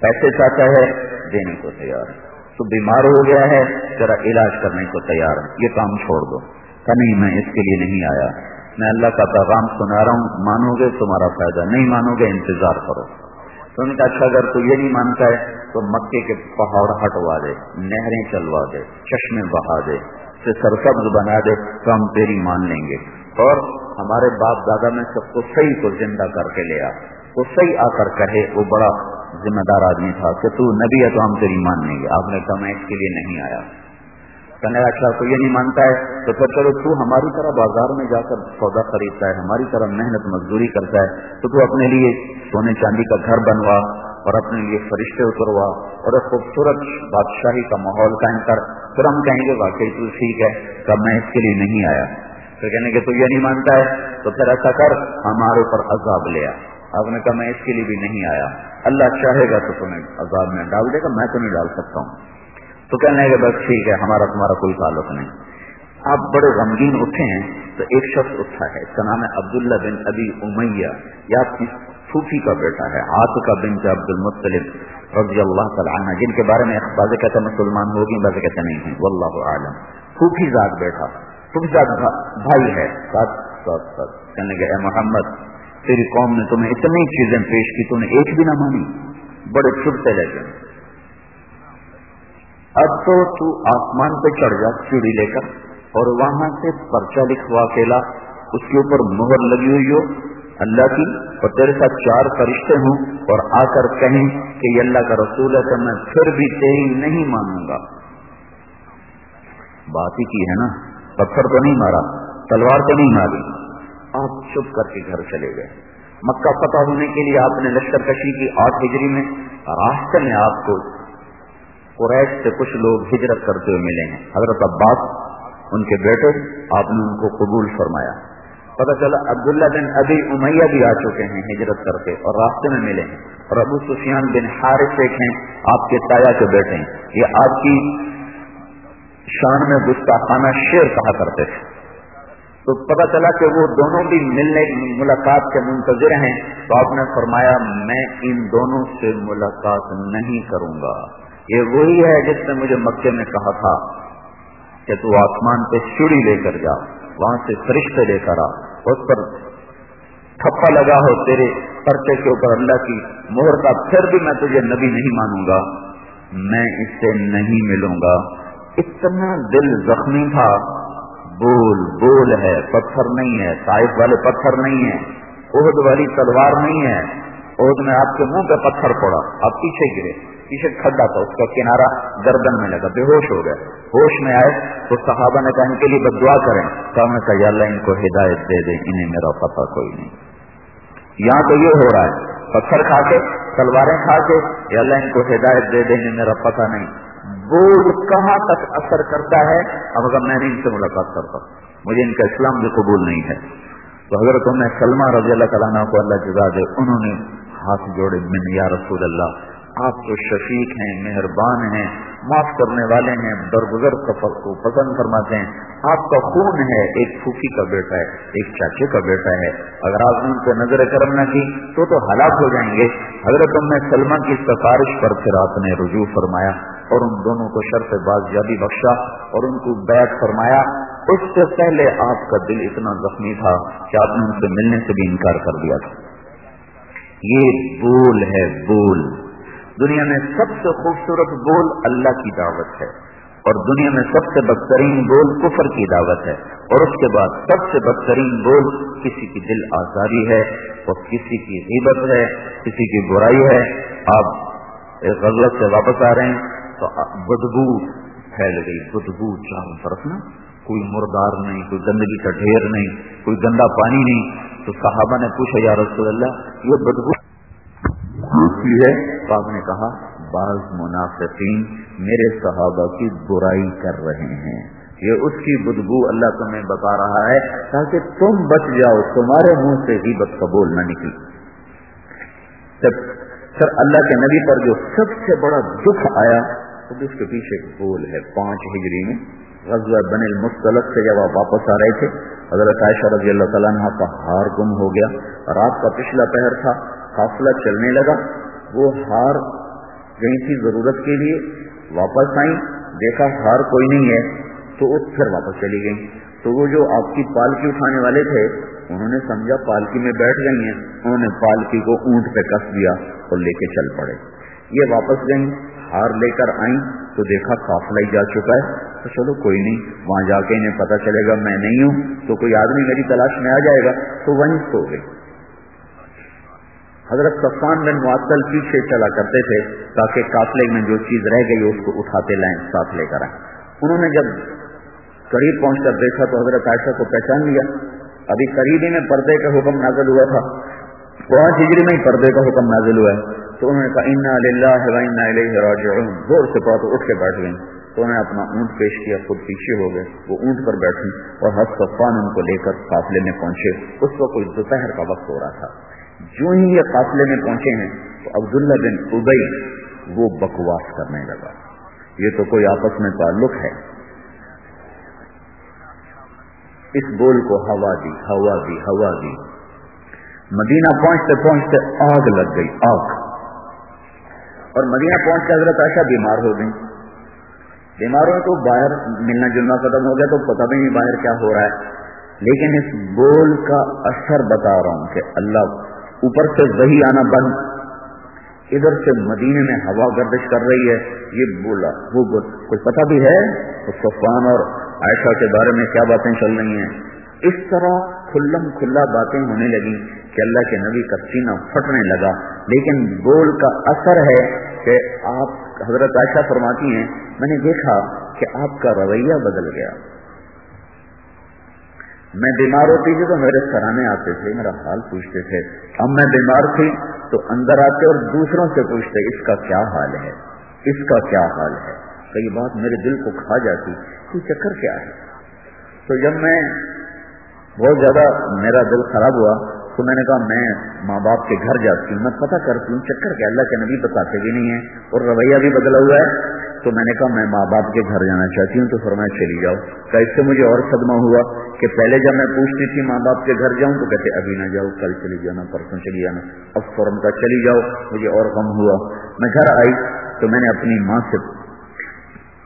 پیسے چاہتا ہے، دینے کو تیار ہے۔ تو بیمار ہو گیا ہے، ذرا علاج کرنے کو تیار ہے۔ یہ کام چھوڑ دو۔ کہ نہیں، میں اس کے لیے نہیں آیا۔ میں اللہ کا پیغام سنا رہا ہوں۔ مانو گے، تمہارا فائدہ۔ نہیں مانو گے، انتظار کرو۔ تو نے کہا اچھا اگر تو یہ نہیں مانتا ہے، تو مکے کے پہاڑ ہٹوا دے، نہریں چلوا دے، چشمے بہا دے سرسبز بنا دے، تو ہم تیری مان لیں گے۔ اور ہمارے باپ دادا میں سب کو صحیح کو زندہ کر کے لیا وہ صحیح آ کر کہے، وہ بڑا ذمہ دار آدمی تھا کہ تو نبی ہے تو ہم تیری مان لیں گے۔ آپ نے کہا میں اس کے لیے نہیں آیا۔ کہنے اچھا تو یہ نہیں مانتا ہے تو پھر چلو تو ہماری طرح بازار میں جا کر سودا خریدتا ہے، ہماری طرح محنت مزدوری کرتا ہے، تو تو اپنے لیے سونے چاندی کا گھر بنوا اور اپنے لیے فرشتے اتروا اور ایک خوبصورت بادشاہی کا ماحول قائم کر، پھر ہم کہیں گے واقعی تو ٹھیک ہے کب میں اس کے لیے نہیں آیا۔ پھر کہنے کہ تو یہ نہیں مانتا ہے، تو پھر ایسا کر، ہمارے اوپر عذاب لیا آپ نے کہا میں اس کے لیے بھی نہیں آیا۔ اللہ چاہے گا تو تمہیں عذاب میں ڈال دے گا، میں تو نہیں ڈال سکتا ہوں۔ تو کہنے کہ بس ٹھیک ہے، ہمارا تمہارا کوئی تعلق نہیں. آپ بڑے غمگین اٹھے ہیں تو ایک شخص اٹھا ہے، اس کا نام ہے عبداللہ بن ابی امیہ یا صوفی کا بیٹا ہے آت کا بن عبد المطلب رضی اللہ تعالیٰ عنہ، جن کے بارے میں بازے کہتے ہیں مسلمان ہوگی بازے کہتے نہیں ہیں، واللہ عالم صوفی ذات بیٹھا صوفی ذات بھائی ہے۔ ساتھ ساتھ ساتھ۔ کہنے کہ اے محمد، تیری قوم نے تمہیں اتنی چیزیں پیش کی، تم نے ایک بھی نہ مانی۔ بڑے چھٹتے لگے اب تو تو آسمان پہ چڑھ جا، چوڑی لے کر، اور وہاں سے پرچہ لکھوا کے لا اس کے اوپر مہر لگی ہوئی ہو۔ اللہ کی اور تیرے ساتھ چار فرشتے ہوں، اور آ کر کہیں کہ یہ اللہ کا رسول ہے تو میں پھر بھی تیری نہیں مانوں گا۔ بات ہی کی ہے نا، پتھر تو نہیں مارا، تلوار تو نہیں ماری۔ آپ چپ کر کے گھر چلے گئے۔ مکہ فتح ہونے کے لیے آپ نے لشکر کشی کی آٹھ ہجری میں راستے میں آپ کو قریش سے کچھ لوگ ہجرت کرتے ہوئے ملے ہیں۔ حضرت عباس، ان کے بیٹے، آپ نے ان کو قبول فرمایا۔ پتا چلا، عبداللہ بن ابی امیہ بھی آ چکے ہیں ہجرت کر کے اور راستے میں ملے ہیں۔ اور ابو سفیان بن حارث ایک ہیں، آپ کے تایا کے بیٹے ہیں۔ یہ آپ کی شان میں گستاخانہ شیر کہا کرتے تھے۔ تو پتا چلا کہ وہ دونوں بھی ملنے، ملاقات کے منتظر ہیں۔ تو آپ نے فرمایا، میں ان دونوں سے ملاقات نہیں کروں گا۔ یہ وہی ہے جس نے مجھے مکے میں کہا تھا کہ تو آسمان پہ چڑی لے کر جا، وہاں سے فرشتے لے کر آ، اس پر تھپا لگا ہو تیرے پرچے کے اوپر اللہ کی مہر کا، پھر بھی میں تجھے نبی نہیں مانوں گا، میں اس سے نہیں ملوں گا۔ اتنا دل زخمی تھا، بول بول ہے، پتھر نہیں ہے سائف والے پتھر نہیں ہے عہد والی تلوار نہیں ہے۔ عہد میں آپ کے منہ پہ پتھر پڑا آپ پیچھے گرے، پیچھے کھڈا تھا، اس کا کنارا گردن میں لگا، بے ہوش ہو گئے ہوش میں آئے تو صحابہ نے کہا، ان کے لیے بد دعا کریں۔ تو ہم نے کہا، یا اللہ، ان کو ہدایت دے دیں، انہیں میرا پتہ کوئی نہیں۔ یہاں تو یہ ہو رہا ہے، پتھر کھا کے، تلواریں کھا کے، یا اللہ، ان کو ہدایت دے دیں، انہیں میرا پتہ نہیں۔ بول کہاں تک اثر کرتا ہے؟ اب اگر میں نہیں ان سے ملاقات کرتا مجھے ان کا اسلام بھی قبول نہیں ہے۔ تو حضرت میں سلمہ رضی اللہ تعالیٰ کو اللہ جزا دے، انہوں نے ہاتھ جوڑے من یا رسول اللہ، آپ تو شفیق ہیں، مہربان ہیں، معاف کرنے والے ہیں، درگزر کو پسند فرماتے ہیں۔ آپ کا خون ہے، ایک پھوپھی کا بیٹا ہے، ایک چاچے کا بیٹا ہے۔ اگر آپ نے ان سے نظر کرم نہ کی، تو تو ہلاک ہو جائیں گے۔ حضرت میں سلمان کی سفارش پر پھر آپ نے رجوع فرمایا اور ان دونوں کو شرط بازیابی بخشا اور ان کو بیعت فرمایا۔ اس سے پہلے آپ کا دل اتنا زخمی تھا کہ آپ نے ان سے ملنے سے بھی انکار کر دیا تھا۔ یہ بول ہے، بول۔ دنیا میں سب سے خوبصورت بول اللہ کی دعوت ہے اور دنیا میں سب سے بدترین بول کفر کی دعوت ہے اور اس کے بعد سب سے بدترین بول کسی کی دل آزاری ہے اور کسی کی غیبت ہے، کسی کی برائی ہے۔ آپ ایک غلط سے واپس آ رہے ہیں تو بدبو پھیل گئی۔ بدبو چاروں طرف نا کوئی مردار نہیں، کوئی گندگی کا ڈھیر نہیں، کوئی گندا پانی نہیں۔ تو صحابہ نے پوچھا، یا رسول اللہ، یہ بدبو دوسری ہے؟ تو آپ نے کہا، بعض منافقین میرے صحابہ کی برائی کر رہے ہیں۔ یہ اس کی بدبو اللہ تمہیں بتا رہا ہے تاکہ تم بچ جاؤ، تمہارے منہ سے ہی بد قبول نہ نکلی سر اللہ کے نبی پر جو سب سے بڑا دکھ آیا، تو اس کے پیچھے بول ہے، پانچ ہجری میں۔ غزوہ بن المستلق سے جب آپ واپس آ رہے تھے، حضرت عائشہ رضی اللہ تعالیٰ عنہ کا ہار گم ہو گیا۔ رات کا پچھلا پہر تھا، قافلہ چلنے لگا۔ وہ ہار گئی تھی ضرورت کے لیے۔ واپس آئیں، دیکھا ہار کوئی نہیں ہے، تو وہ پھر واپس چلی گئی تو وہ جو آپ کی پالکی اٹھانے والے تھے، انہوں نے سمجھا پالکی میں بیٹھ گئی ہیں۔ انہوں نے پالکی کو اونٹ پہ کس دیا اور لے کے چل پڑے۔ یہ واپس گئیں۔ ہار لے کر آئیں تو دیکھا قافلہ ہی جا چکا ہے۔ تو چلو کوئی نہیں، وہاں جا کے انہیں پتا چلے گا میں نہیں ہوں، تو کوئی آدمی میری تلاش میں آ جائے گا۔ تو وہیں سو گئی حضرت صفان بن معطل پیچھے چلا کرتے تھے تاکہ قافلے میں جو چیز رہ گئی اس کو اٹھاتے لائیں، ساتھ لے کر آئیں۔ انہوں نے جب قریب پہنچ کر دیکھا تو حضرت عائشہ کو پہچان لیا۔ ابھی قریبی میں پردے کا حکم نازل ہوا تھا۔ پانچ ہجری میں ہی پردے کا حکم نازل ہوا ہے۔ تو انہوں نے کہا، انا للہ راجعون. زور سے پڑا تو اٹھ کے بیٹھ گئی تو انہوں نے اپنا اونٹ پیش کیا، خود پیچھے ہو گئے، وہ اونٹ پر بیٹھی اور حد صفان ان کو لے کر قافلے میں پہنچے۔ اس کو کوئی دوپہر کا وقت ہو رہا تھا۔ جو ہی یہ قافلے میں پہنچے ہیں، تو عبداللہ بن ابئی وہ بکواس کرنے لگا۔ یہ تو کوئی آپس میں تعلق ہے۔ اس بول کو ہوا دی ہوا دی ہوا دی۔ مدینہ پہنچتے پہنچتے آگ لگ گئی، آگ۔ اور مدینہ پہنچ کے حضرت عائشہ بیمار ہو گئی بیماروں تو باہر ملنا جلنا ختم ہو گیا تو پتہ بھی نہیں باہر کیا ہو رہا ہے۔ لیکن اس بول کا اثر بتا رہا ہوں کہ اللہ اوپر سے وہی آنا بند، ادھر سے مدینے میں ہوا گردش کر رہی ہے۔ یہ بولا، وہ کچھ پتا بھی ہے؟ تو سفان اور عائشہ کے بارے میں کیا باتیں چل رہی ہیں؟ اس طرح کھلم کھلا باتیں ہونے لگی کہ اللہ کے نبی کا سینہ پھٹنے لگا۔ لیکن بول کا اثر ہے کہ آپ حضرت عائشہ فرماتی ہیں، میں نے دیکھا کہ آپ کا رویہ بدل گیا۔ میں بیمار ہوتی تھی تو میرے سرانے آتے تھے، میرا حال پوچھتے تھے۔ اب میں بیمار تھی تو اندر آتے اور دوسروں سے پوچھتے، اس کا کیا حال ہے؟ اس کا کیا حال ہے؟ کئی بات میرے دل کو کھا جاتی کہ چکر کیا ہے؟ تو جب میں بہت زیادہ میرا دل خراب ہوا تو میں نے کہا، میں ماں باپ کے گھر جاتی ہوں، میں پتہ کرتی ہوں، چکر کیا اللہ کے نبی بتاتے بھی نہیں ہیں اور رویہ بھی بدلا ہوا ہے۔ تو میں نے کہا، میں ماں باپ کے گھر جانا چاہتی ہوں، تو فرمایا چلی جاؤ کہ اس سے مجھے اور صدمہ ہوا کہ پہلے جب میں پوچھتی تھی ماں باپ کے گھر جاؤں، تو کہتے، ابھی نہ جاؤ، کل چلی جانا، پرسوں چلی جانا۔ اب فورم کا چلی جاؤ، مجھے اور غم ہوا۔ میں گھر آئی، تو میں نے اپنی ماں سے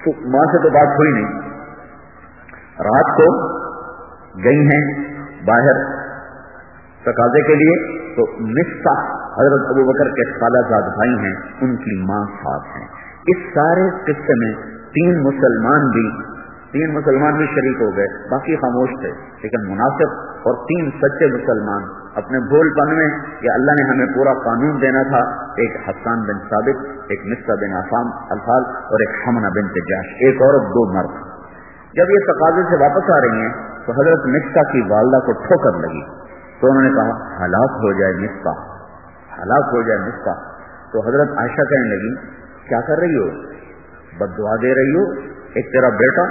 تو ماں سے تو بات ہوئی نہیں۔ رات کو گئی ہیں باہر تقاضے کے لیے، تو مصفا حضرت ابو بکر کے خالہ زاد بھائی ہیں، ان کی ماں ساتھ ہیں۔ اس سارے قصے میں تین مسلمان بھی، تین مسلمان بھی شریک ہو گئے، باقی خاموش تھے۔ لیکن مناسب اور تین سچے مسلمان اپنے بھول پن میں کہ اللہ نے ہمیں پورا قانون دینا تھا۔ ایک حسان بن ثابت، ایک مصر بن آسام الفال اور ایک ہمنا بن تجاش۔ ایک عورت دو مرد۔ جب یہ تقاضے سے واپس آ رہی ہیں تو حضرت مصطا کی والدہ کو ٹھوکر لگی۔ تو انہوں نے کہا، ہلاک ہو جائے مصطا ہلاک ہو جائے مصطا تو حضرت عائشہ کہنے لگی، کیا کر رہی ہو؟ بد دعا دے رہی ہو؟ ایک تیرا بیٹا،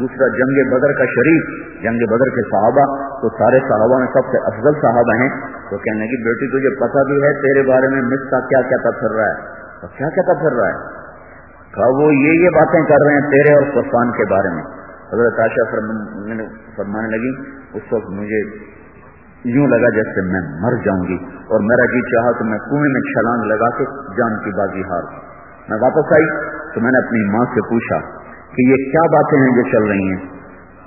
دوسرا جنگ بدر کا شریف، جنگ بدر کے صحابہ۔ تو سارے صحابہ میں سب سے افضل صحابہ ہیں۔ تو کہنے کی بیٹی تجھے پتا بھی ہے تیرے بارے میں مس کا کیا کہتا پھر رہا ہے۔ تو کیا کہتا پھر رہا ہے؟ کہا، وہ یہ یہ باتیں کر رہے ہیں تیرے اور سفان کے بارے میں۔ حضرت عاشا فرمانے لگی، اس وقت مجھے یوں لگا جیسے میں مر جاؤں گی اور میرا جی چاہا تو میں کنویں میں چھلانگ لگا کے جان کی بازی ہار میں واپس آئی تو میں نے اپنی ماں سے پوچھا کہ یہ کیا باتیں ہیں جو چل رہی ہیں؟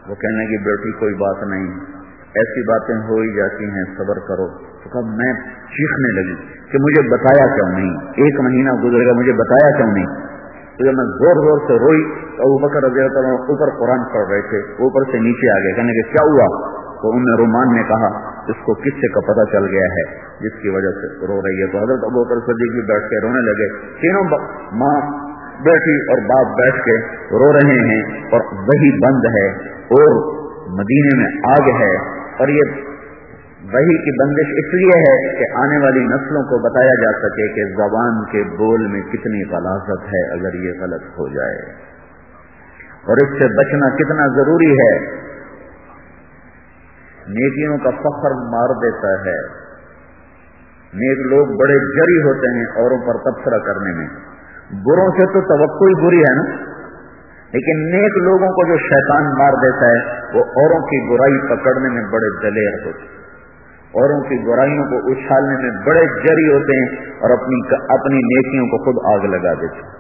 وہ کہنے کی بیٹی، کوئی بات نہیں۔ ایسی باتیں ہو ہی جاتی ہیں، صبر کرو۔ تو کہا میں چیخنے لگی کہ مجھے بتایا کیوں نہیں؟ ایک مہینہ گزرے گا مجھے بتایا کیوں نہیں؟ تو جب میں زور زور سے روئی تو وہ بکر رضی اللہ تعالیٰ اوپر قرآن پڑھ رہے تھے اوپر سے نیچے آ گئے کہنے کہ کیا ہوا تو ان رومان نے کہا اس کو کس سے کا پتہ چل گیا ہے جس کی وجہ سے رو رہی ہے تو حضرت ابو بکر صدیق بھی بیٹھ کے رونے لگے تینوں ماں بیٹھی اور باپ بیٹھ کے رو رہے ہیں اور وہی بند ہے اور مدینے میں آگ ہے اور یہ وہی کی بندش اس لیے ہے کہ آنے والی نسلوں کو بتایا جا سکے کہ زبان کے بول میں کتنی غلاثت ہے اگر یہ غلط ہو جائے۔ اور اس سے بچنا کتنا ضروری ہے۔ نیکیوں کا فخر مار دیتا ہے۔ نیک لوگ بڑے جری ہوتے ہیں اوروں پر تبصرہ کرنے میں۔ بروں سے تو توقع ہی بری ہے نا۔ لیکن نیک لوگوں کو جو شیطان مار دیتا ہے، وہ اوروں کی برائی پکڑنے میں بڑے دلیر ہوتے ہیں۔ اوروں کی برائیوں کو اچھالنے میں بڑے جری ہوتے ہیں اور اپنی اپنی نیکیوں کو خود آگ لگا دیتے ہیں۔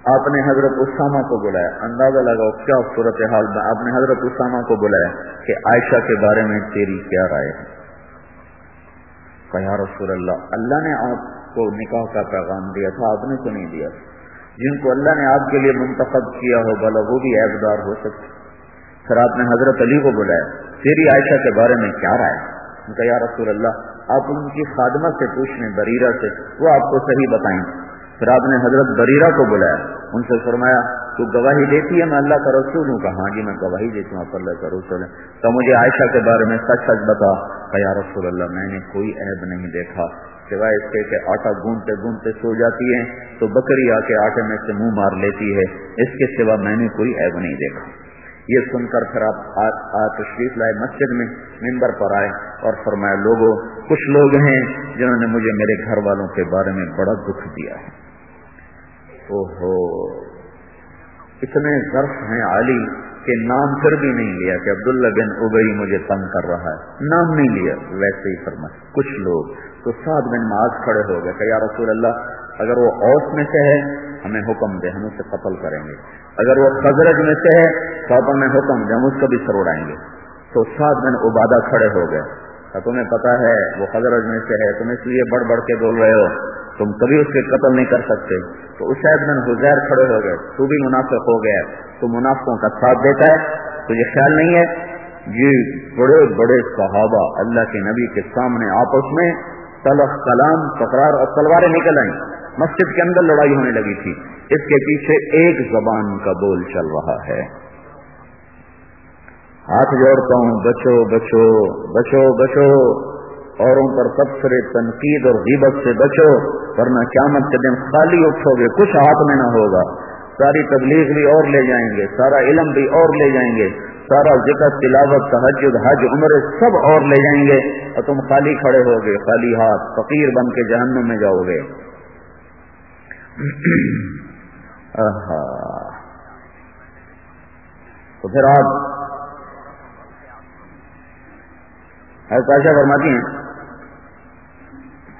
آپ نے حضرت اسامہ کو بلایا۔ اندازہ لگاؤ کیا صورت حال میں آپ نے حضرت اسامہ کو بلایا کہ عائشہ کے بارے میں تیری کیا رائے ہے۔ کہا رسول اللہ اللہ نے آپ کو نکاح کا پیغام دیا تھا، آپ نے تو نہیں دیا۔ جن کو اللہ نے آپ کے لیے منتخب کیا ہو بلا وہ بھی عیبدار ہو سکتے۔ پھر آپ نے حضرت علی کو بلایا، تیری عائشہ کے بارے میں کیا رائے؟ یا رسول اللہ، آپ ان کی خادمت سے پوچھنے، بریرہ سے، وہ آپ کو صحیح بتائیں۔ پھر آپ نے حضرت بریرہ کو بلایا، ان سے فرمایا، تو گواہی دیتی ہے میں اللہ کا رسول ہوں۔ کہ ہاں جی میں گواہی دیتی ہوں، آپ اللہ کا رسول ہے تو مجھے عائشہ کے بارے میں سچ سچ بتا۔ یا رسول اللہ، میں نے کوئی عیب نہیں دیکھا۔ سوائے اس کے کہ آٹا گونتے گونتے سو جاتی ہے تو بکری آ کے آٹے میں سے منہ مار لیتی ہے۔ اس کے سوا میں نے کوئی عیب نہیں دیکھا۔ یہ سن کر پھر آپ تشریف لائے مسجد میں ممبر پر آئے اور فرمایا لوگوں کچھ لوگ ہیں جنہوں نے مجھے میرے گھر والوں کے بارے میں بڑا دکھ دیا ہے۔ اوہو، اتنے ظرف ہیں علی کہ نام پھر بھی نہیں لیا کہ عبداللہ بن ابئی مجھے تنگ کر رہا ہے۔ نام نہیں لیا، ویسے ہی فرما کچھ لوگ تو سات بن معاذ کھڑے ہو گئے کہ یا رسول اللہ اگر وہ اوس میں سے ہے، ہمیں حکم دے، ہم اسے قتل کریں گے۔ اگر وہ خزرج میں سے ہے، تو ہمیں حکم دے ہم اس کا بھی سر اڑائیں گے۔ تو سات بن عبادہ کھڑے ہو گئے۔ تمہیں پتا ہے، وہ خزرج میں سے ہے، تم اس لیے بڑھ بڑھ کے بول رہے ہو۔ تم کبھی اس کے قتل نہیں کر سکتے۔ تو اس شاید میں حزیر کھڑے ہو گئے۔ تو بھی منافق ہو گیا۔ تو منافقوں کا ساتھ دیتا ہے۔ تو یہ خیال نہیں ہے۔ یہ بڑے بڑے صحابہ اللہ کے نبی کے سامنے آپس میں تلخ کلام، تکرار اور تلواریں نکل آئیں۔ مسجد کے اندر لڑائی ہونے لگی تھی۔ اس کے پیچھے ایک زبان کا بول چل رہا ہے۔ ہاتھ جوڑتا ہوں، بچو بچو بچو بچو۔ اوروں پر تبصرے تنقید اور غیبت سے بچو، ورنہ قیامت کے دن خالی اٹھو گے، کچھ ہاتھ میں نہ ہوگا۔ ساری تبلیغ بھی اور لے جائیں گے، سارا علم بھی اور لے جائیں گے۔ سارا ذکر، تلاوت تحجد حج عمر سب اور لے جائیں گے۔ اور تم خالی کھڑے ہو گے خالی ہاتھ، فقیر بن کے جہنم میں جاؤ گے۔ تو پھر آپ ایسا فرماتی ہیں،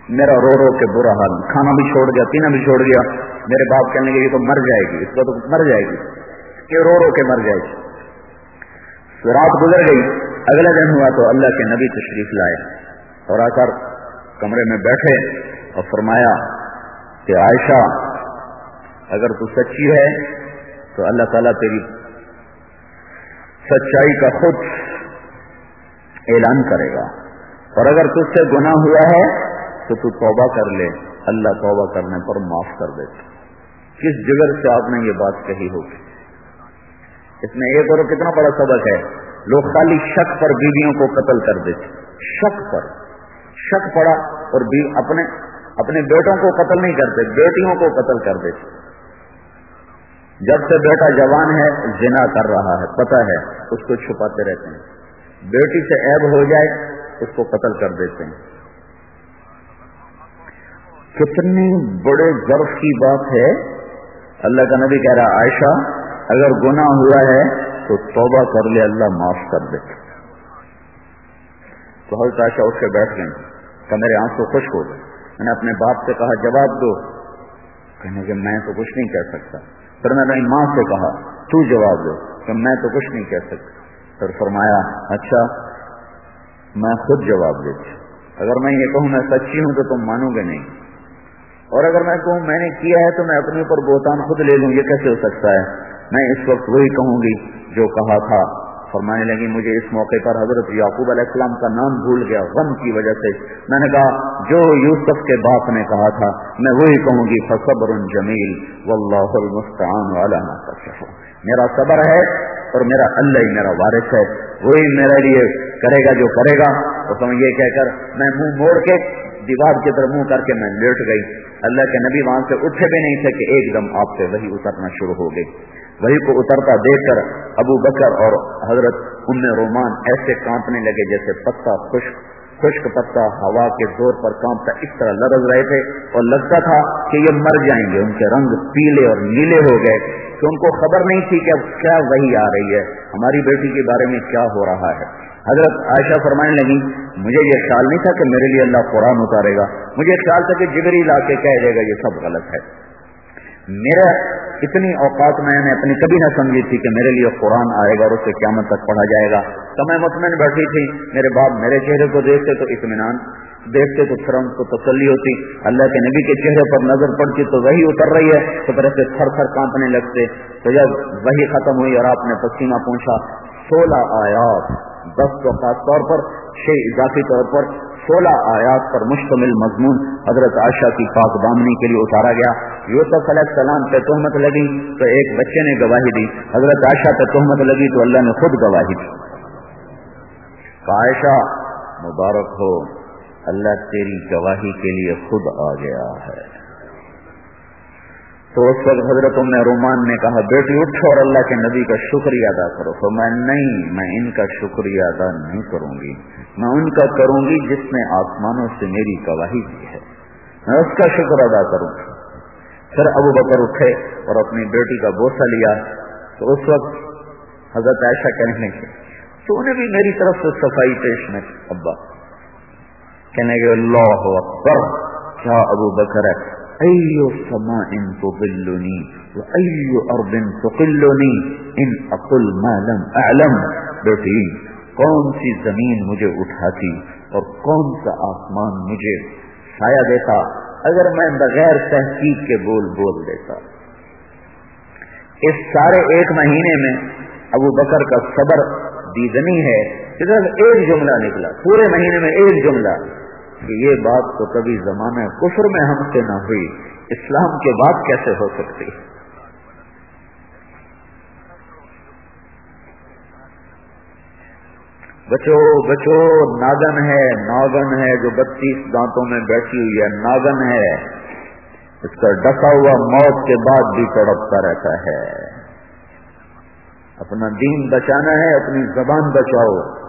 میرا رو رو کے برا حال، کھانا بھی چھوڑ گیا، پینا بھی چھوڑ گیا، میرے باپ کہنے لگے یہ تو مر جائے گی، اس کا تو مر جائے گی، یہ رو رو کے مر جائے گی۔ رات گزر گئی اگلے دن ہوا تو اللہ کے نبی تشریف لائے اور آ کر کمرے میں بیٹھے اور فرمایا کہ عائشہ، اگر تو سچی ہے، تو اللہ تعالیٰ تیری سچائی کا خود اعلان کرے گا۔ اور اگر تجھ سے گناہ ہوا ہے، تو تو توبہ کر لے۔ اللہ توبہ کرنے پر معاف کر دیتے کس جگر سے آپ نے یہ بات کہی ہوگی؟ اس میں ایک اور کتنا بڑا سبق ہے۔ لوگ خالی شک پر بیویوں کو قتل کر دیتے۔ شک پر۔ شک پڑا اور اپنے اپنے بیٹوں کو قتل نہیں کرتے، بیٹیوں کو قتل کر دیتے جب سے بیٹا جوان ہے، زنا کر رہا ہے، پتہ ہے، اس کو چھپاتے رہتے ہیں۔ بیٹی سے عیب ہو جائے، اس کو قتل کر دیتے ہیں۔ کتنی بڑے ضرف کی بات ہے۔ اللہ کا نبی کہہ رہا عائشہ، اگر گناہ ہوا ہے، تو توبہ کر لے، اللہ معاف کر دے۔ تو حضرت عائشہ اٹھ کے بیٹھ گئے کہ میرے آنکھ خشک ہو گئے۔ میں نے اپنے باپ سے کہا، جواب دو۔ کہنے کہ میں تو کچھ نہیں کہہ سکتا۔ پھر میں نے ماں سے کہا، تو جواب دو۔ کہ میں تو کچھ نہیں کہہ سکتا۔ پھر فرمایا اچھا میں خود جواب دیتی اگر میں یہ کہوں، میں سچی ہوں تو تم مانو گے نہیں۔ اور اگر میں کہوں، میں نے کیا ہے تو میں اپنے اوپر بہتان خود لے لوں، یہ کیسے ہو سکتا ہے؟ میں اس وقت وہی کہوں گی جو کہا تھا۔ فرمانے لگی، مجھے اس موقع پر حضرت یعقوب علیہ السلام کا نام بھول گیا، غم کی وجہ سے۔ میں نے کہا، جو یوسف کے باپ نے کہا تھا، میں وہی کہوں گی، فصبر جمیل، واللہ المستعان والا میرا صبر ہے اور میرا اللہ ہی میرا وارث ہے۔ وہی میرے لیے کرے گا جو کرے گا۔ تو یہ کہہ کر میں منہ موڑ کے دیوار کی طرف منہ کر کے میں لیٹ گئی۔ اللہ کے نبی وہاں سے اٹھے بھی نہیں تھے کہ ایک دم آپ سے وہی اترنا شروع ہو گئی وہی کو اترتا دیکھ کر ابو بکر اور حضرت ام رومان ایسے کانپنے لگے جیسے پتا خشک خشک پتا ہوا کے زور پر کانپتا اس طرح لرز رہے تھے اور لگتا تھا کہ یہ مر جائیں گے، ان کے رنگ پیلے اور نیلے ہو گئے۔ کہ ان کو خبر نہیں تھی کہ اب کیا وہی آ رہی ہے۔ ہماری بیٹی کے بارے میں کیا ہو رہا ہے؟ حضرت عائشہ فرمانے لگی مجھے یہ خیال نہیں تھا کہ میرے لیے اللہ قرآن اتارے گا۔ مجھے خیال تھا کہ جگری لا کے کہہ دے گا، یہ سب غلط ہے۔ میرا اتنی اوقات میں نے اپنی کبھی نہ سمجھی تھی کہ میرے لیے قرآن آئے گا اور اسے قیامت تک پڑھا جائے گا۔ تو میں مطمئن بیٹھی تھی، میرے باپ میرے چہرے کو دیکھتے تو اطمینان، دیکھتے تو پھر کو تسلی ہوتی۔ اللہ کے نبی کے چہرے پر نظر پڑتی تو وہی اتر رہی ہے، تو پھر ایسے تھر تھر کانپنے لگتے۔ تو جب وہی ختم ہوئی اور آپ نے پسینہ پہنچا سولہ آیات، دس تو خاص طور پر، چھ اضافی طور پر سولہ آیات پر مشتمل مضمون حضرت عائشہ کی پاک دامنی کے لیے اتارا گیا۔ یوسف علیہ السلام پہ تہمت لگی تو ایک بچے نے گواہی دی۔ حضرت عائشہ پہ تہمت لگی تو اللہ نے خود گواہی دی۔ عائشہ، مبارک ہو، اللہ تیری گواہی کے لیے خود آ گیا ہے۔ تو اس وقت حضرت نے رومان نے کہا، بیٹی، اٹھو اور اللہ کے نبی کا شکریہ ادا کرو. تو میں، نہیں، میں ان کا شکریہ ادا نہیں کروں گی۔ میں ان کا کروں گی جس نے آسمانوں سے میری گواہی دی ہے۔ میں اس کا شکر ادا کروں پھر ابو بکر اٹھے اور اپنی بیٹی کا بوسہ لیا۔ تو اس وقت حضرت ایسا کہنے لگے، تو انہیں بھی میری طرف سے صفائی پیش میں ابا کہنے گے اللہ اکبر، کیا ابو بکر ہے؟ ایو سماء تضلنی و ایو ارض تقلنی ان اقل ما لم اعلم بیٹی، کون سی زمین مجھے اٹھاتی اور کون سا آسمان مجھے سایہ دیتا؟ اگر میں بغیر تحقیق کے بول بول دیتا۔ اس سارے ایک مہینے میں ابو بکر کا صبر دیدنی ہے۔ صرف ایک جملہ نکلا۔ پورے مہینے میں ایک جملہ۔ کہ یہ بات تو کبھی زمانہ کفر میں ہم سے نہ ہوئی، اسلام کے بعد کیسے ہو سکتی؟ بچو بچو، ناگن ہے ناگن ہے جو بتیس دانتوں میں بیٹھی ہوئی ہے، ناگن ہے۔ اس کا ڈکا ہوا موت کے بعد بھی تڑپتا رہتا ہے۔ اپنا دین بچانا ہے، اپنی زبان بچاؤ۔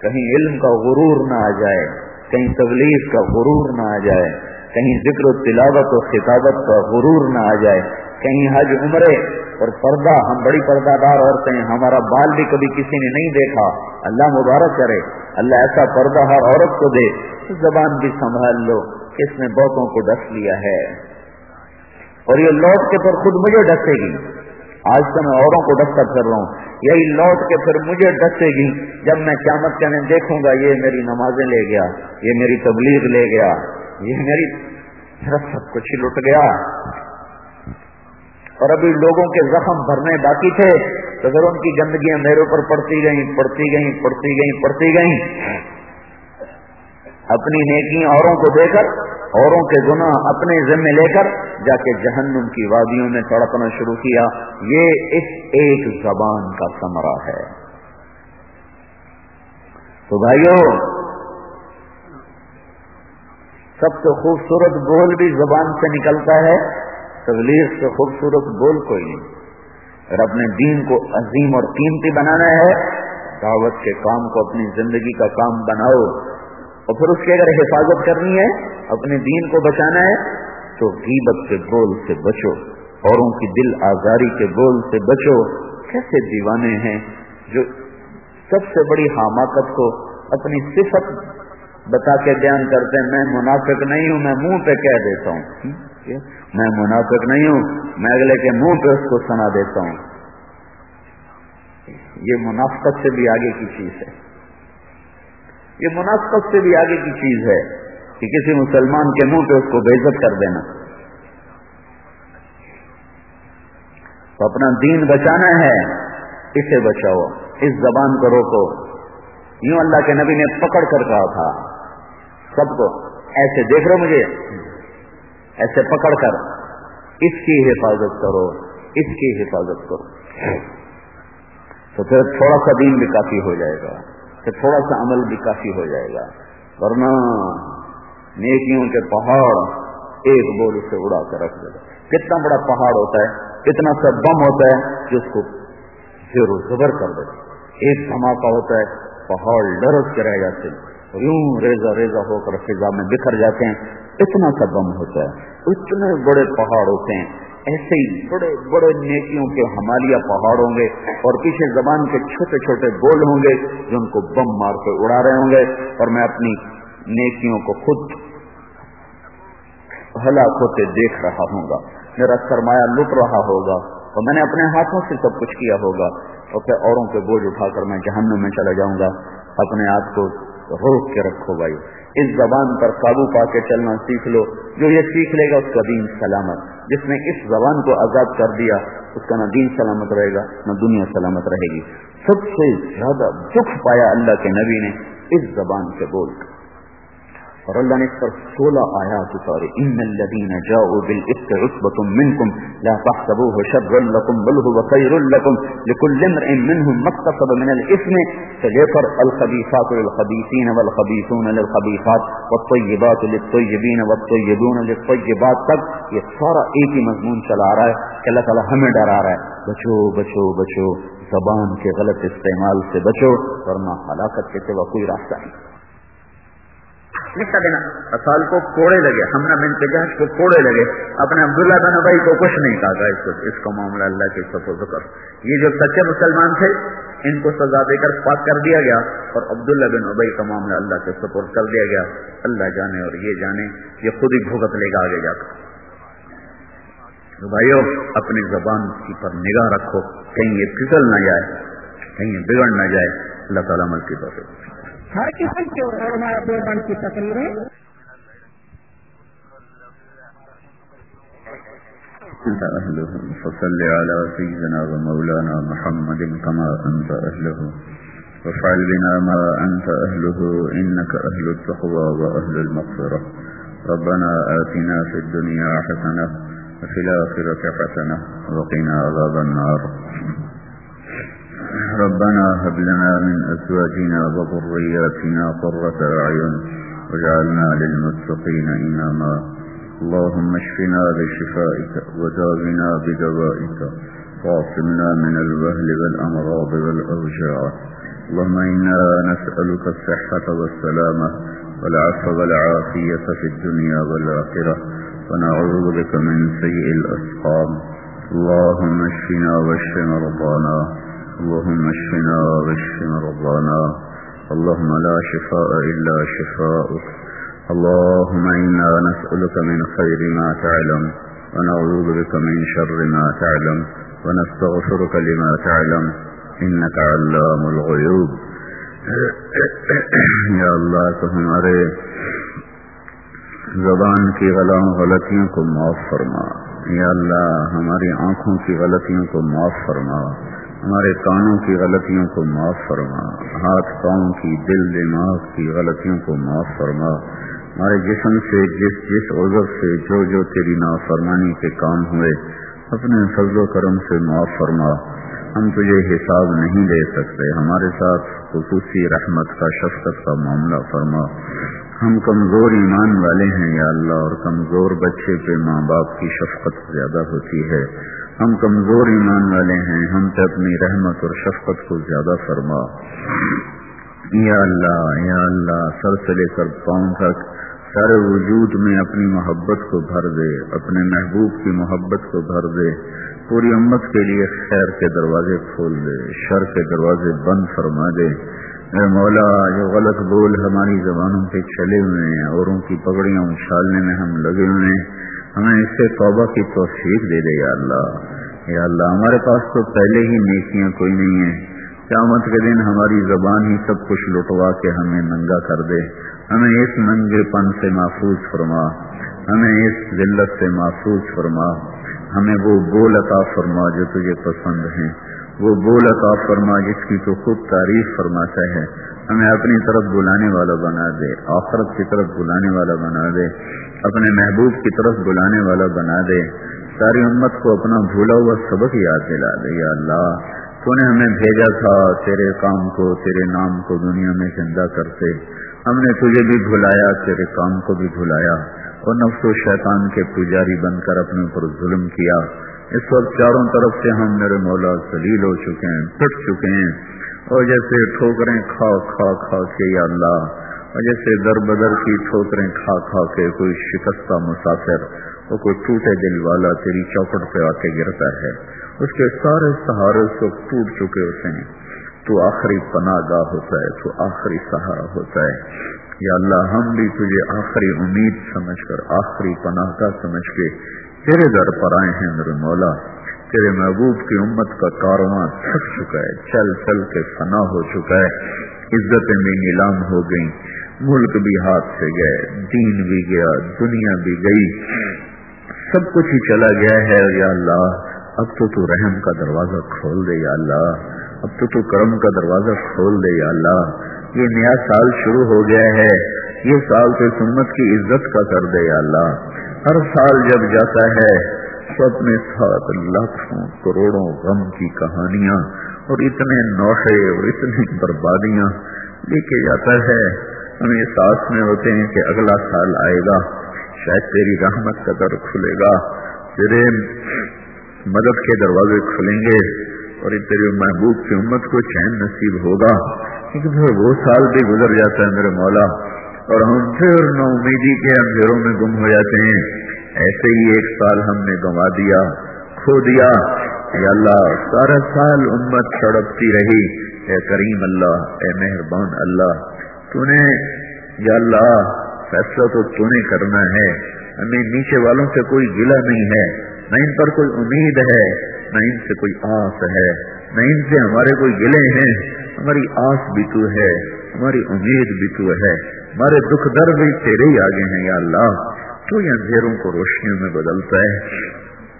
کہیں علم کا غرور نہ آ جائے۔ کہیں تبلیغ کا غرور نہ آ جائے، کہیں ذکر و تلاوت و خطابت کا غرور نہ آ جائے، کہیں حج عمرے اور پردہ، ہم بڑی پردہ دار عورتیں ہمارا بال بھی کبھی کسی نے نہیں دیکھا، اللہ مبارک کرے، اللہ ایسا پردہ ہر عورت کو دے زبان بھی سنبھال لو کس نے بہتوں کو ڈس لیا ہے۔ اور یہ لوٹ کے پھر خود مجھے ڈسے گی۔ آج تو میں اوروں کو ڈسٹر کر رہا ہوں۔ یہی لوٹ کے پھر مجھے ڈسے گی جب میں قیامت کے میں دیکھوں گا یہ میری نمازیں لے گیا، یہ میری تبلیغ لے گیا، یہ میری سب کچھ لٹ گیا۔ اور ابھی لوگوں کے زخم بھرنے باقی تھے تو پھر ان کی گندگیاں میرے اوپر پڑتی گئیں پڑتی گئیں پڑتی گئیں پڑتی گئیں۔ اپنی نیکی اوروں کو دے کر، اوروں کے گناہ اپنے ذمے لے کر، جا کے جہنم کی وادیوں میں تڑپنا شروع کیا۔ یہ اس ایک زبان کا سمرا ہے۔ تو بھائیو، سب سے خوبصورت بول بھی زبان سے نکلتا ہے۔ تبلیغ سے خوبصورت بول کوئی نہیں۔ اگر اپنے دین کو عظیم اور قیمتی بنانا ہے۔ دعوت کے کام کو اپنی زندگی کا کام بناؤ۔ اور پھر اس کی اگر حفاظت کرنی ہے، اپنے دین کو بچانا ہے، تو غیبت کے بول سے بچو، اوروں کی دل آزاری کے بول سے بچو۔ کیسے دیوانے ہیں جو سب سے بڑی حماقت کو اپنی صفت بتا کے بیان کرتے ہیں، میں منافق نہیں ہوں، میں منہ پہ کہہ دیتا ہوں۔ میں منافق نہیں ہوں، میں اگلے کے منہ پہ اس کو سنا دیتا ہوں۔ یہ منافقت سے بھی آگے کی چیز ہے۔ یہ مناسب سے بھی آگے کی چیز ہے کہ کسی مسلمان کے منہ پہ اس کو بےزت کر دینا۔ تو اپنا دین بچانا ہے، اسے بچاؤ، اس زبان کو روکو۔ یوں اللہ کے نبی نے پکڑ کر کہا تھا، سب کو، ایسے دیکھ رہے مجھے؟ ایسے پکڑ کر، اس کی حفاظت کرو، اس کی حفاظت کرو۔ تو پھر تھوڑا سا دین بھی کافی ہو جائے گا۔ کہ تھوڑا سا عمل بھی کافی ہو جائے گا۔ ورنہ نیکیوں کے پہاڑ ایک بول سے اڑا کر رکھ دے۔ گا کتنا بڑا پہاڑ ہوتا ہے کتنا سا بم ہوتا ہے کہ اس کو زیر و زبر کر دے۔ ایک دھماکہ ہوتا ہے، پہاڑ ڈرس کے رہ جاتے یوں ریزا ریزا ہو کر فضا میں بکھر جاتے ہیں۔ اتنا سا بم ہوتا ہے۔ اتنے بڑے پہاڑ ہوتے ہیں۔ ایسے ہی بڑے بڑے نیکیوں کے ہمالیہ پہاڑ ہوں گے اور پیچھے زبان کے چھوٹے چھوٹے بول ہوں گے جو ان کو بم مار کے اڑا رہے ہوں گے اور میں اپنی نیکیوں کو خود ہلاک ہوتے دیکھ رہا ہوں گا۔ میرا سرمایہ لٹ رہا ہوگا اور میں نے اپنے ہاتھوں سے سب کچھ کیا ہوگا۔ اور پھر اوروں کے بوجھ اٹھا کر میں جہنم میں چلا جاؤں گا۔ اپنے آپ کو روک کے رکھو بھائی۔ اس زبان پر قابو پا کے چلنا سیکھ لو۔ جو یہ سیکھ لے گا اس کا دین سلامت۔ جس نے اس زبان کو آزاد کر دیا، اس کا نہ دین سلامت رہے گا، نہ دنیا سلامت رہے گی۔ سب سے زیادہ دکھ پایا اللہ کے نبی نے اس زبان سے بول کر۔ اور اللہ نے اس پر سولہ آیات اتارے ان الذين جاءوا بالافك عصبه منكم لا تحسبوه شرا لكم بل هو خير لكم لكل امرئ منهم ما اكتسب من الاثم فليقر الخبيثات للخبيثين والخبيثون للخبيثات والطيبات للطيبين والطيبون للطيبات تک یہ سارا ایک ہی مضمون چلا رہا ہے کہ اللہ تعالی ہمیں ڈرا رہا ہے۔ بچو بچو بچو، زبان کے غلط استعمال سے بچو ورنہ ہلاکت کے سوا کوئی راستہ نہیں۔ لکھا دینا۔ اصال کو کوڑے لگے، ہم نے بن تجاج کو کوڑے لگے۔ اپنے عبداللہ بن ابئی کو کچھ نہیں کہا۔ تھا اس کو اس کا معاملہ اللہ کے سفر ذکر یہ جو سچے مسلمان تھے، ان کو سزا دے کر پاک کر دیا گیا۔ اور عبداللہ بن ابئی کا معاملہ اللہ کے سپر کر دیا گیا۔ اللہ جانے اور یہ جانے، یہ خود ہی بھگت لے گا آگے جا کر۔ بھائیو، اپنی زبان کی پر نگاہ رکھو۔ کہیں یہ پھسل نہ جائے، کہیں یہ بگڑ نہ جائے۔ اللہ تعالیٰ مل کی طور سے ہر قسم کے علماء دیوبند کی تقریریں فصل على سيدنا ومولانا محمد كما أنت أهله وافعل بنا ما أنت أهله إنك أهل التقوى وأهل المغفرة ربنا آتنا في الدنيا حسنة وفي الآخرة حسنة وقنا عذاب النار۔ ربنا هب لنا من أزواجنا وذرياتنا قرة أعين واجعلنا للمتقين إماما. اللهم اشفنا بشفائك وداونا بدوائك. واعصمنا من الوهل والأمراض والأوجاع. اللهم إنا نسألك الصحة والسلامة والعفو والعافية في الدنيا والآخرة. ونعوذ بك من سيء الأسقام. اللهم اشفنا واشف مرضانا. اللهم اشفنا واشف مرضانا. اللهم لا شفاء إلا شفاؤك. اللهم إنا نسألك من خير ما تعلم، ونعوذ بك من شر ما تعلم، ونستغفرك لما تعلم. إنك علام الغيوب. یا اللہ تو ہمارے زبان کی غلام غلطیوں کو معاف فرما. یا اللہ، ہماری آنکھوں کی غلطیوں کو معاف فرما. ہمارے کانوں کی غلطیوں کو معاف فرما، ہاتھ پاؤں کی دل دماغ کی غلطیوں کو معاف فرما۔ ہمارے جسم سے، جس جس عذر سے جو جو تیری نافرمانی کے کام ہوئے، اپنے فضل و کرم سے معاف فرما۔ ہم تجھے حساب نہیں دے سکتے۔ ہمارے ساتھ خصوصی رحمت کا، شفقت کا معاملہ فرما۔ ہم کمزور ایمان والے ہیں یا اللہ اور کمزور بچے پہ ماں باپ کی شفقت زیادہ ہوتی ہے۔ ہم کمزور ایمان والے ہیں، ہم پہ اپنی رحمت اور شفقت کو زیادہ فرما۔ یا اللہ یا اللہ، سر سے لے کر پاؤں تک سارے وجود میں اپنی محبت کو بھر دے، اپنے محبوب کی محبت کو بھر دے۔ پوری امت کے لیے خیر کے دروازے کھول دے، شر کے دروازے بند فرما دے۔ اے مولا جو غلط بول ہماری زبانوں پہ چلے ہوئے ہیں، اوروں کی پگڑیاں اچھالنے میں ہم لگے ہوئے ہیں۔ ہمیں اس سے توبہ کی توفیق دے دے یا اللہ۔ یا اللہ، ہمارے پاس تو پہلے ہی نیکیاں کوئی نہیں ہیں۔ قیامت کے دن ہماری زبان ہی سب کچھ لٹوا کے ہمیں ننگا کر دے۔ ہمیں اس ننگے پن سے محفوظ فرما۔ ہمیں اس ذلت سے محفوظ فرما۔ ہمیں وہ بول عطا فرما جو تجھے پسند ہیں۔ وہ بول عطا فرما، جس کی تو خود تعریف فرماتا ہے۔ ہمیں اپنی طرف بلانے والا بنا دے، آخرت کی طرف بلانے والا بنا دے، اپنے محبوب کی طرف بلانے والا بنا دے۔ ساری امت کو اپنا بھولا ہوا سبق یاد دلا دے، یا اللہ۔ تو نے ہمیں بھیجا تھا، تیرے کام کو، تیرے نام کو دنیا میں زندہ کرتے۔ ہم نے تجھے بھی بھلایا، تیرے کام کو بھی بھلایا۔ اور نفس و شیطان کے پجاری بن کر اپنے اوپر ظلم کیا۔ اس وقت چاروں طرف سے ہم میرے مولا سلیل ہو چکے ہیں، پھٹ چکے ہیں۔ اور جیسے ٹھوکریں کھا کھا کھا کے یا اللہ، اور جیسے در بدر کی ٹھوکریں کھا کھا کے کوئی شکستہ مسافر اور کوئی ٹوٹے دل والا تیری چوکٹ پہ آ کے گرتا ہے۔ اس کے سارے سہارے سو ٹوٹ چکے ہوتے ہیں۔ تو آخری پناہ گاہ ہوتا ہے، تو آخری سہارا ہوتا ہے۔ یا اللہ، ہم بھی تجھے آخری امید سمجھ کر، آخری پناہ کا سمجھ کے تیرے در پر آئے ہیں میرے مولا۔ تیرے محبوب کی امت کا کارواں تھک چکا ہے، چل چل کے فنا ہو چکا ہے۔ عزتیں بھی نیلام ہو گئیں، ملک بھی ہاتھ سے گئے، دین بھی گیا، دنیا بھی گئی۔ سب کچھ ہی چلا گیا ہے یا اللہ۔ اب تو تو رحم کا دروازہ کھول دے یا اللہ۔ اب تو تو کرم کا دروازہ کھول دے یا اللہ۔ یہ نیا سال شروع ہو گیا ہے، یہ سال تو سمت کی عزت کا کر دے یا اللہ۔ ہر سال جب جاتا ہے تو اپنے ساتھ لاکھوں کروڑوں غم کی کہانیاں اور اتنے نوشے اور اتنی بربادیاں لے کے جاتا ہے۔ ہم یہ ساتھ میں ہوتے ہیں کہ اگلا سال آئے گا، شاید تیری رحمت کا در کھلے گا۔ تیرے مدد کے دروازے کھلیں گے اور تیرے محبوب کی امت کو چین نصیب ہوگا۔ کیونکہ وہ سال بھی گزر جاتا ہے میرے مولا، اور ہم پھر نا امیدی کے اندھیروں میں گم ہو جاتے ہیں۔ ایسے ہی ایک سال ہم نے گنوا دیا، کھو دیا۔ یا اللہ، سارا سال امت سڑپتی رہی۔ اے کریم اللہ، اے مہربان اللہ تو نے یا اللہ، فیصلہ تو تو نے کرنا ہے۔ ہمیں نیچے والوں سے کوئی گلا نہیں ہے۔ نہ ان پر کوئی امید ہے، نہ ان سے کوئی آس ہے۔ نہ ان سے ہمارے کوئی گلے ہیں۔ ہماری آس بھی تو ہے، ہماری امید بھی تو ہے۔ ہمارے دکھ در بھی تیرے ہی آگے ہیں یا اللہ۔ تو یہ اندھیروں کو روشنیوں میں بدلتا ہے۔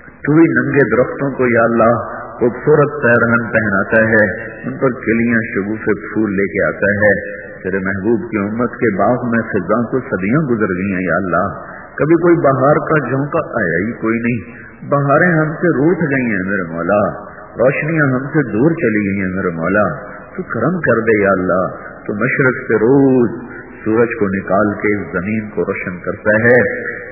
تو ہی ننگے درختوں کو یا اللہ خوبصورت پیرہن پہناتا ہے۔ ان پر کلیاں شگو سے پھول لے کے آتا ہے۔ تیرے محبوب کی امت کے باغ میں خزاں کو صدیاں گزر گئی ہیں یا اللہ۔ کبھی کوئی بہار کا جھونکا آیا ہی کوئی نہیں۔ بہاریں ہم سے روٹ گئی ہیں میرے مولا۔ روشنیاں ہم سے دور چلی گئی ہیں میرے مولا۔ تو کرم کر دے یا اللہ، تو مشرق سے روز سورج کو نکال کے اس زمین کو روشن کرتا ہے۔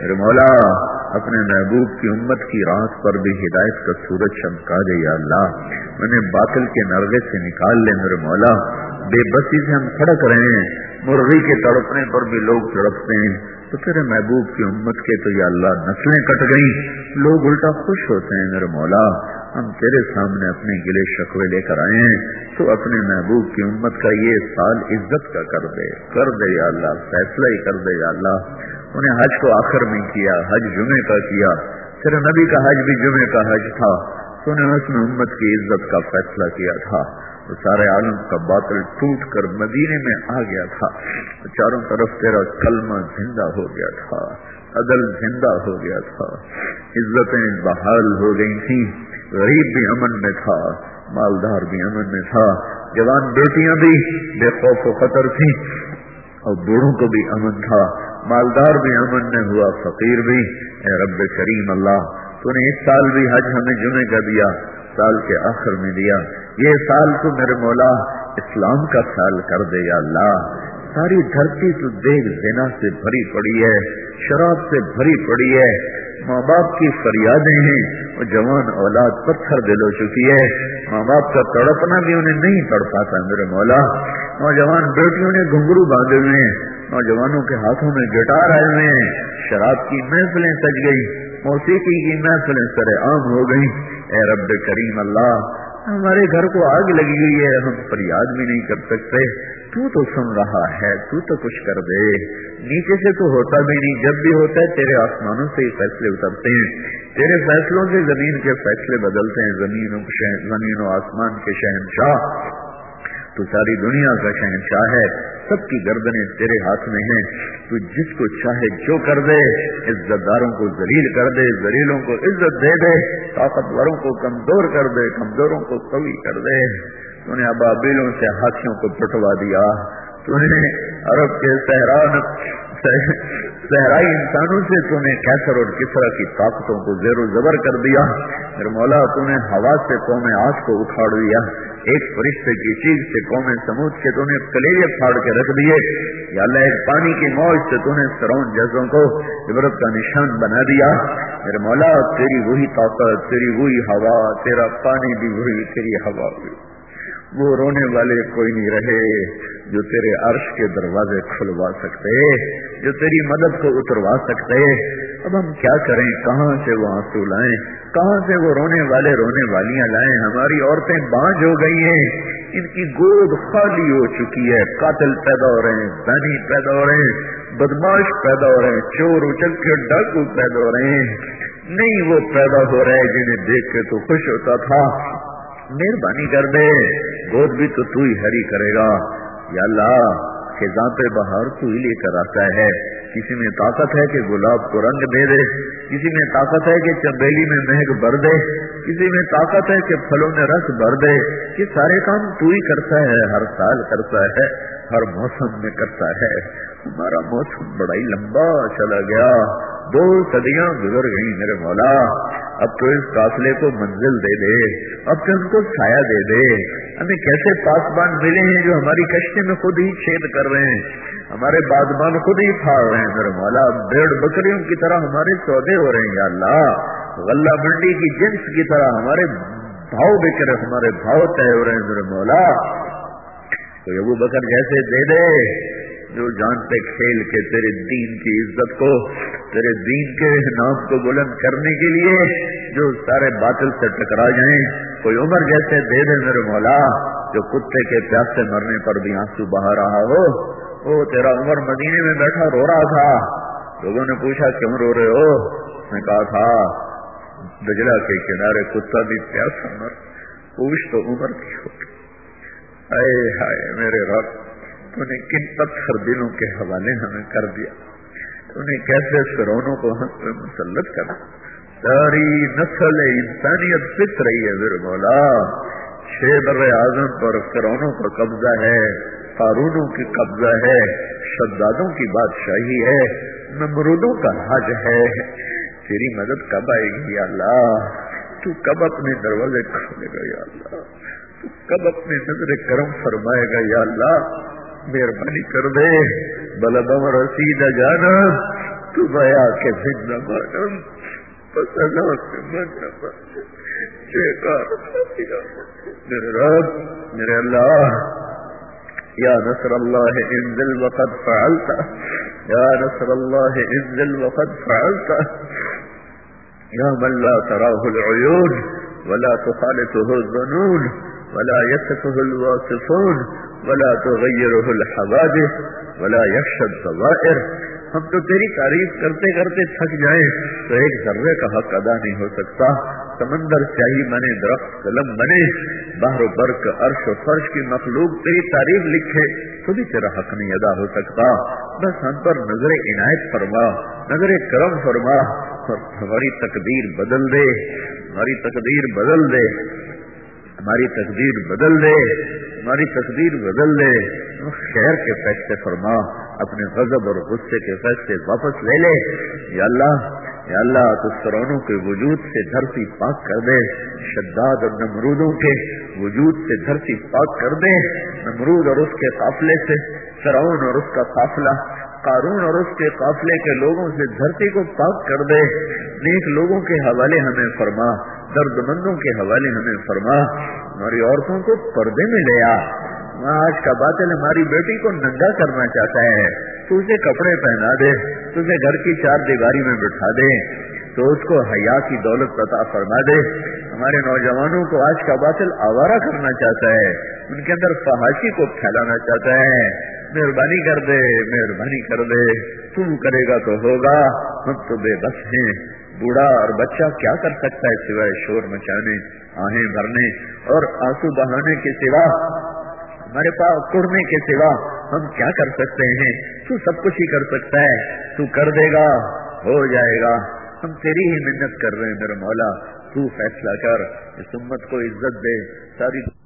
میرے مولا، اپنے محبوب کی امت کی رات پر بھی ہدایت کا سورج چمکا دے یا اللہ۔ انہیں باطل کے نرغے سے نکال لے میرے مولا۔ بے بسی سے ہم کھڑک رہے ہیں۔ مرغی کے تڑپنے پر بھی لوگ تڑپتے ہیں۔ تو تیرے محبوب کی امت کے تو یا اللہ نسلیں کٹ گئی لوگ الٹا خوش ہوتے ہیں میرے مولا۔ ہم تیرے سامنے اپنے گلے شکوے لے کر آئے ہیں، تو اپنے محبوب کی امت کا یہ سال عزت کا کر دے کر دے یا اللہ، فیصلہ ہی کر دے یا اللہ۔ انہیں حج کو آخر میں کیا، حج جمعے کا کیا۔ تیرے نبی کا حج بھی جمعے کا حج تھا۔ تو انہیں اس میں امت کی عزت کا فیصلہ کیا تھا۔ تو سارے عالم کا باطل ٹوٹ کر مدینے میں آ گیا تھا۔ چاروں طرف تیرا کلمہ زندہ ہو گیا تھا، عدل زندہ ہو گیا تھا۔ عزتیں بحال ہو گئی تھیں۔ غریب بھی امن میں تھا، مالدار بھی امن میں تھا، جوان بیٹیاں بھی بے خوف و خطر تھیں اور بوڑھوں کو بھی امن تھا، مالدار بھی امن میں ہوا، فقیر بھی۔ اے رب کریم اللہ، تو نے اس سال بھی حج ہمیں جمعے کا دیا، سال کے آخر میں دیا۔ یہ سال تو میرے مولا اسلام کا سال کر دے یا اللہ۔ ساری دھرتی تو دیکھ دینا سے بھری پڑی ہے، شراب سے بھری پڑی ہے۔ ماں باپ کی فریادیں ہیں اور جوان اولاد پتھر دل ہو چکی ہے۔ ماں باپ کا تڑپنا بھی انہیں نہیں تڑ پاتا میرے مولا۔ نوجوان بیٹیوں نے گھنگرو باندھے ہوئے ہیں۔ نوجوانوں کے ہاتھوں میں گٹار آئے ہوئے ہیں۔ شراب کی محفلیں سج گئی موسیقی کی محفلیں سر عام ہو گئی اے رب کریم اللہ ہمارے گھر کو آگ لگی ہوئی ہے، ہم فریاد بھی نہیں کر سکتے۔ تو تو سن رہا ہے، تو تو کچھ کر دے۔ نیچے سے تو ہوتا بھی نہیں، جب بھی ہوتا ہے تیرے آسمانوں سے ہی فیصلے اترتے ہیں۔ تیرے فیصلوں سے زمین کے فیصلے بدلتے ہیں۔ زمین زمین و آسمان کے شہنشاہ۔ تو ساری دنیا کا شہنشاہ ہے۔ سب کی گردنیں تیرے ہاتھ میں ہیں۔ تو جس کو چاہے جو کر دے عزت داروں کو ذلیل کر دے، ذلیلوں کو عزت دے دے، طاقتوروں کو کمزور کر دے، کمزوروں کو قوی کر دے۔ تو نے ابابیلوں سے ہاتھیوں کو پٹوا دیا۔ تو نے عرب کے سہران صحرائی انسانوں سے تو نے کیسر اور کسرا کی طاقتوں کو زیر و زبر کر دیا۔ پھر مولا تو نے ہوا سے قوم آج کو اکھاڑ دیا ایک فرشتے کی چیز سے قوم سمود کے تو نے کلیرے پھاڑ کے رکھ دیے۔ یا اللہ، ایک پانی کی موج سے تو نے سرون جزوں کو عبرت کا نشان بنا دیا۔ میرے مولا، تیری وہی طاقت، تیری وہی ہوا، تیرا پانی بھی وہی، تیری ہوا بھی۔ وہ رونے والے کوئی نہیں رہے جو تیرے عرش کے دروازے کھلوا سکتے، جو تیری مدد کو اتروا سکتے۔ اب ہم کیا کریں؟ کہاں سے وہ آنسو لائیں؟ کہاں سے وہ رونے والے رونے والیاں لائیں؟ ہماری عورتیں بانج ہو گئی ہیں۔ ان کی گود خالی ہو چکی ہے۔ قاتل پیدا ہو رہے ہیں دانی پیدا ہو رہے ہیں، بدماش پیدا ہو رہے ہیں، چور اچل کے ڈاکو پیدا ہو رہے ہیں۔ نہیں وہ پیدا ہو رہے جنہیں دیکھ کے تو خوش ہوتا تھا۔ مہربانی کر دے، گود بھی تو تو ہی ہری کرے گا۔ یا اللہ، خزاں پہ بہار تو ہی لے کر آتا ہے۔ کسی میں طاقت ہے کہ گلاب کو رنگ دے دے، کسی میں طاقت ہے کہ چمبیلی میں مہک بھر دے، کسی میں طاقت ہے کہ پھلوں میں رس بھر دے، یہ سارے کام تو ہی کرتا ہے، ہر سال کرتا ہے، ہر موسم میں کرتا ہے۔ ہمارا موسم بڑا ہی لمبا چلا گیا، دو صدیاں گزر گئی میرے مولا۔ اب تو اس قافلے کو منزل دے دے، اب تو ان کو سایہ دے دے۔ ہمیں کیسے پاسبان ملے ہیں جو ہماری کشتی میں خود ہی چھید کر رہے ہیں؟ ہمارے بادبان خود ہی پھاڑ رہے ہیں۔ میرے مولا بھیڑ بکریوں کی طرح ہمارے سودے ہو رہے ہیں، یا اللہ۔ غلہ منڈی کی جنس کی طرح ہمارے بھاؤ بک رہے ہمارے بھاؤ طے ہو رہے ہیں۔ میرے مولا تو ابو بکر جیسے دے دے۔ جو جانتے کھیل کے تیرے دین کی عزت کو، تیرے دین کے نام کو بلند کرنے کے لیے جو سارے باطل سے ٹکرا جائیں۔ کوئی عمر جیسے دے دے میرے مولا، جو کتے کے پیاس سے مرنے پر بھی آنسو بہا رہا ہو۔ وہ تیرا عمر مدینے میں بیٹھا رو رہا تھا۔ لوگوں نے پوچھا، کیوں رو رہے ہو؟ میں کہا، تھا دجلا کے کنارے کتا بھی پیاسا مر۔ پوچھ تو عمر کی ہو ہائے میرے رب تو نے کن پتھر دلوں کے حوالے ہمیں کر دیا۔ تو نے کیسے فرونوں کو ہم پہ مسلط کرا۔ ساری نسل انسانیت فت رہی ہے پھر مولا۔ چھ بر اعظم پر فرونوں پر قبضہ ہے قارونوں کی قبضہ ہے، شدادوں کی بادشاہی ہے، نمرودوں کا حج ہے۔ تیری مدد کب آئے گی یا اللہ؟ تو کب اپنے دروازے کھولے گا یا اللہ؟ تو کب اپنے نظر کرم فرمائے گا یا اللہ؟ مہربانی کر دے۔ بلبم رسید جانا تو بیا کے فن مانم۔ میرے رب، میرے اللہ، یا نصر اللہ انزل وقد فعلتا یا نصر اللہ انزل وقد فعلتا یا من لا تراه العيون ولا تخالطه الظنون۔ ولا يسكه الواصفون ولا تغيره الحوادث ولا يخشى الضوائر ہم تو تیری تعریف کرتے کرتے تھک جائیں تو ایک ذرے کا حق ادا نہیں ہو سکتا۔ سمندر چاہیے بنے درخت قلم بنے باہر و برق، عرش و فرش کی مخلوق تیری تعریف لکھے، تو بھی تیرا حق نہیں ادا ہو سکتا۔ بس ہم پر نظر عنایت فرما، نظر کرم فرما اور ہماری تقدیر بدل دے، ہماری تقدیر بدل دے۔ ہماری تقدیر بدل دے، ہماری تقدیر بدل دے۔ خیر کے فیصلے فرما، اپنے غضب اور غصے کے فیصلے واپس لے لے۔ یا اللہ یا اللہ، تو سرونوں کے وجود سے دھرتی پاک کر دے۔ شداد اور نمرودوں کے وجود سے دھرتی پاک کر دے۔ نمرود اور اس کے قافلے سے سرون اور اس کا قافلہ قارون اور اس کے قافلے کے لوگوں سے دھرتی کو پاک کر دے۔ نیک لوگوں کے حوالے ہمیں فرما درد مندوں کے حوالے ہمیں فرما۔ ہماری عورتوں کو پردے میں لے آ۔ آج کا باطل ہماری بیٹی کو ننگا کرنا چاہتا ہے۔ تو اسے کپڑے پہنا دے، تو اسے گھر کی چار دیواری میں بٹھا دے۔ تو اس کو حیا کی دولت عطا فرما دے۔ ہمارے نوجوانوں کو آج کا باطل آوارہ کرنا چاہتا ہے۔ ان کے اندر فحاشی کو پھیلانا چاہتا ہے۔ مہربانی کر دے، مہربانی کر دے۔ تم کرے گا تو ہوگا، ہم تو بے بس ہیں۔ بوڑھا اور بچہ کیا کر سکتا ہے سوائے شور مچانے، آہیں بھرنے اور آنسو بہانے کے سوا؟ ہمارے پاس کڑنے کے سوا ہم کیا کر سکتے ہیں؟ تو سب کچھ ہی کر سکتا ہے۔ تو کر دے گا، ہو جائے گا۔ ہم تیری ہی محنت کر رہے ہیں میرا مولا۔ تو فیصلہ کر، اس امت کو عزت دے۔ ساری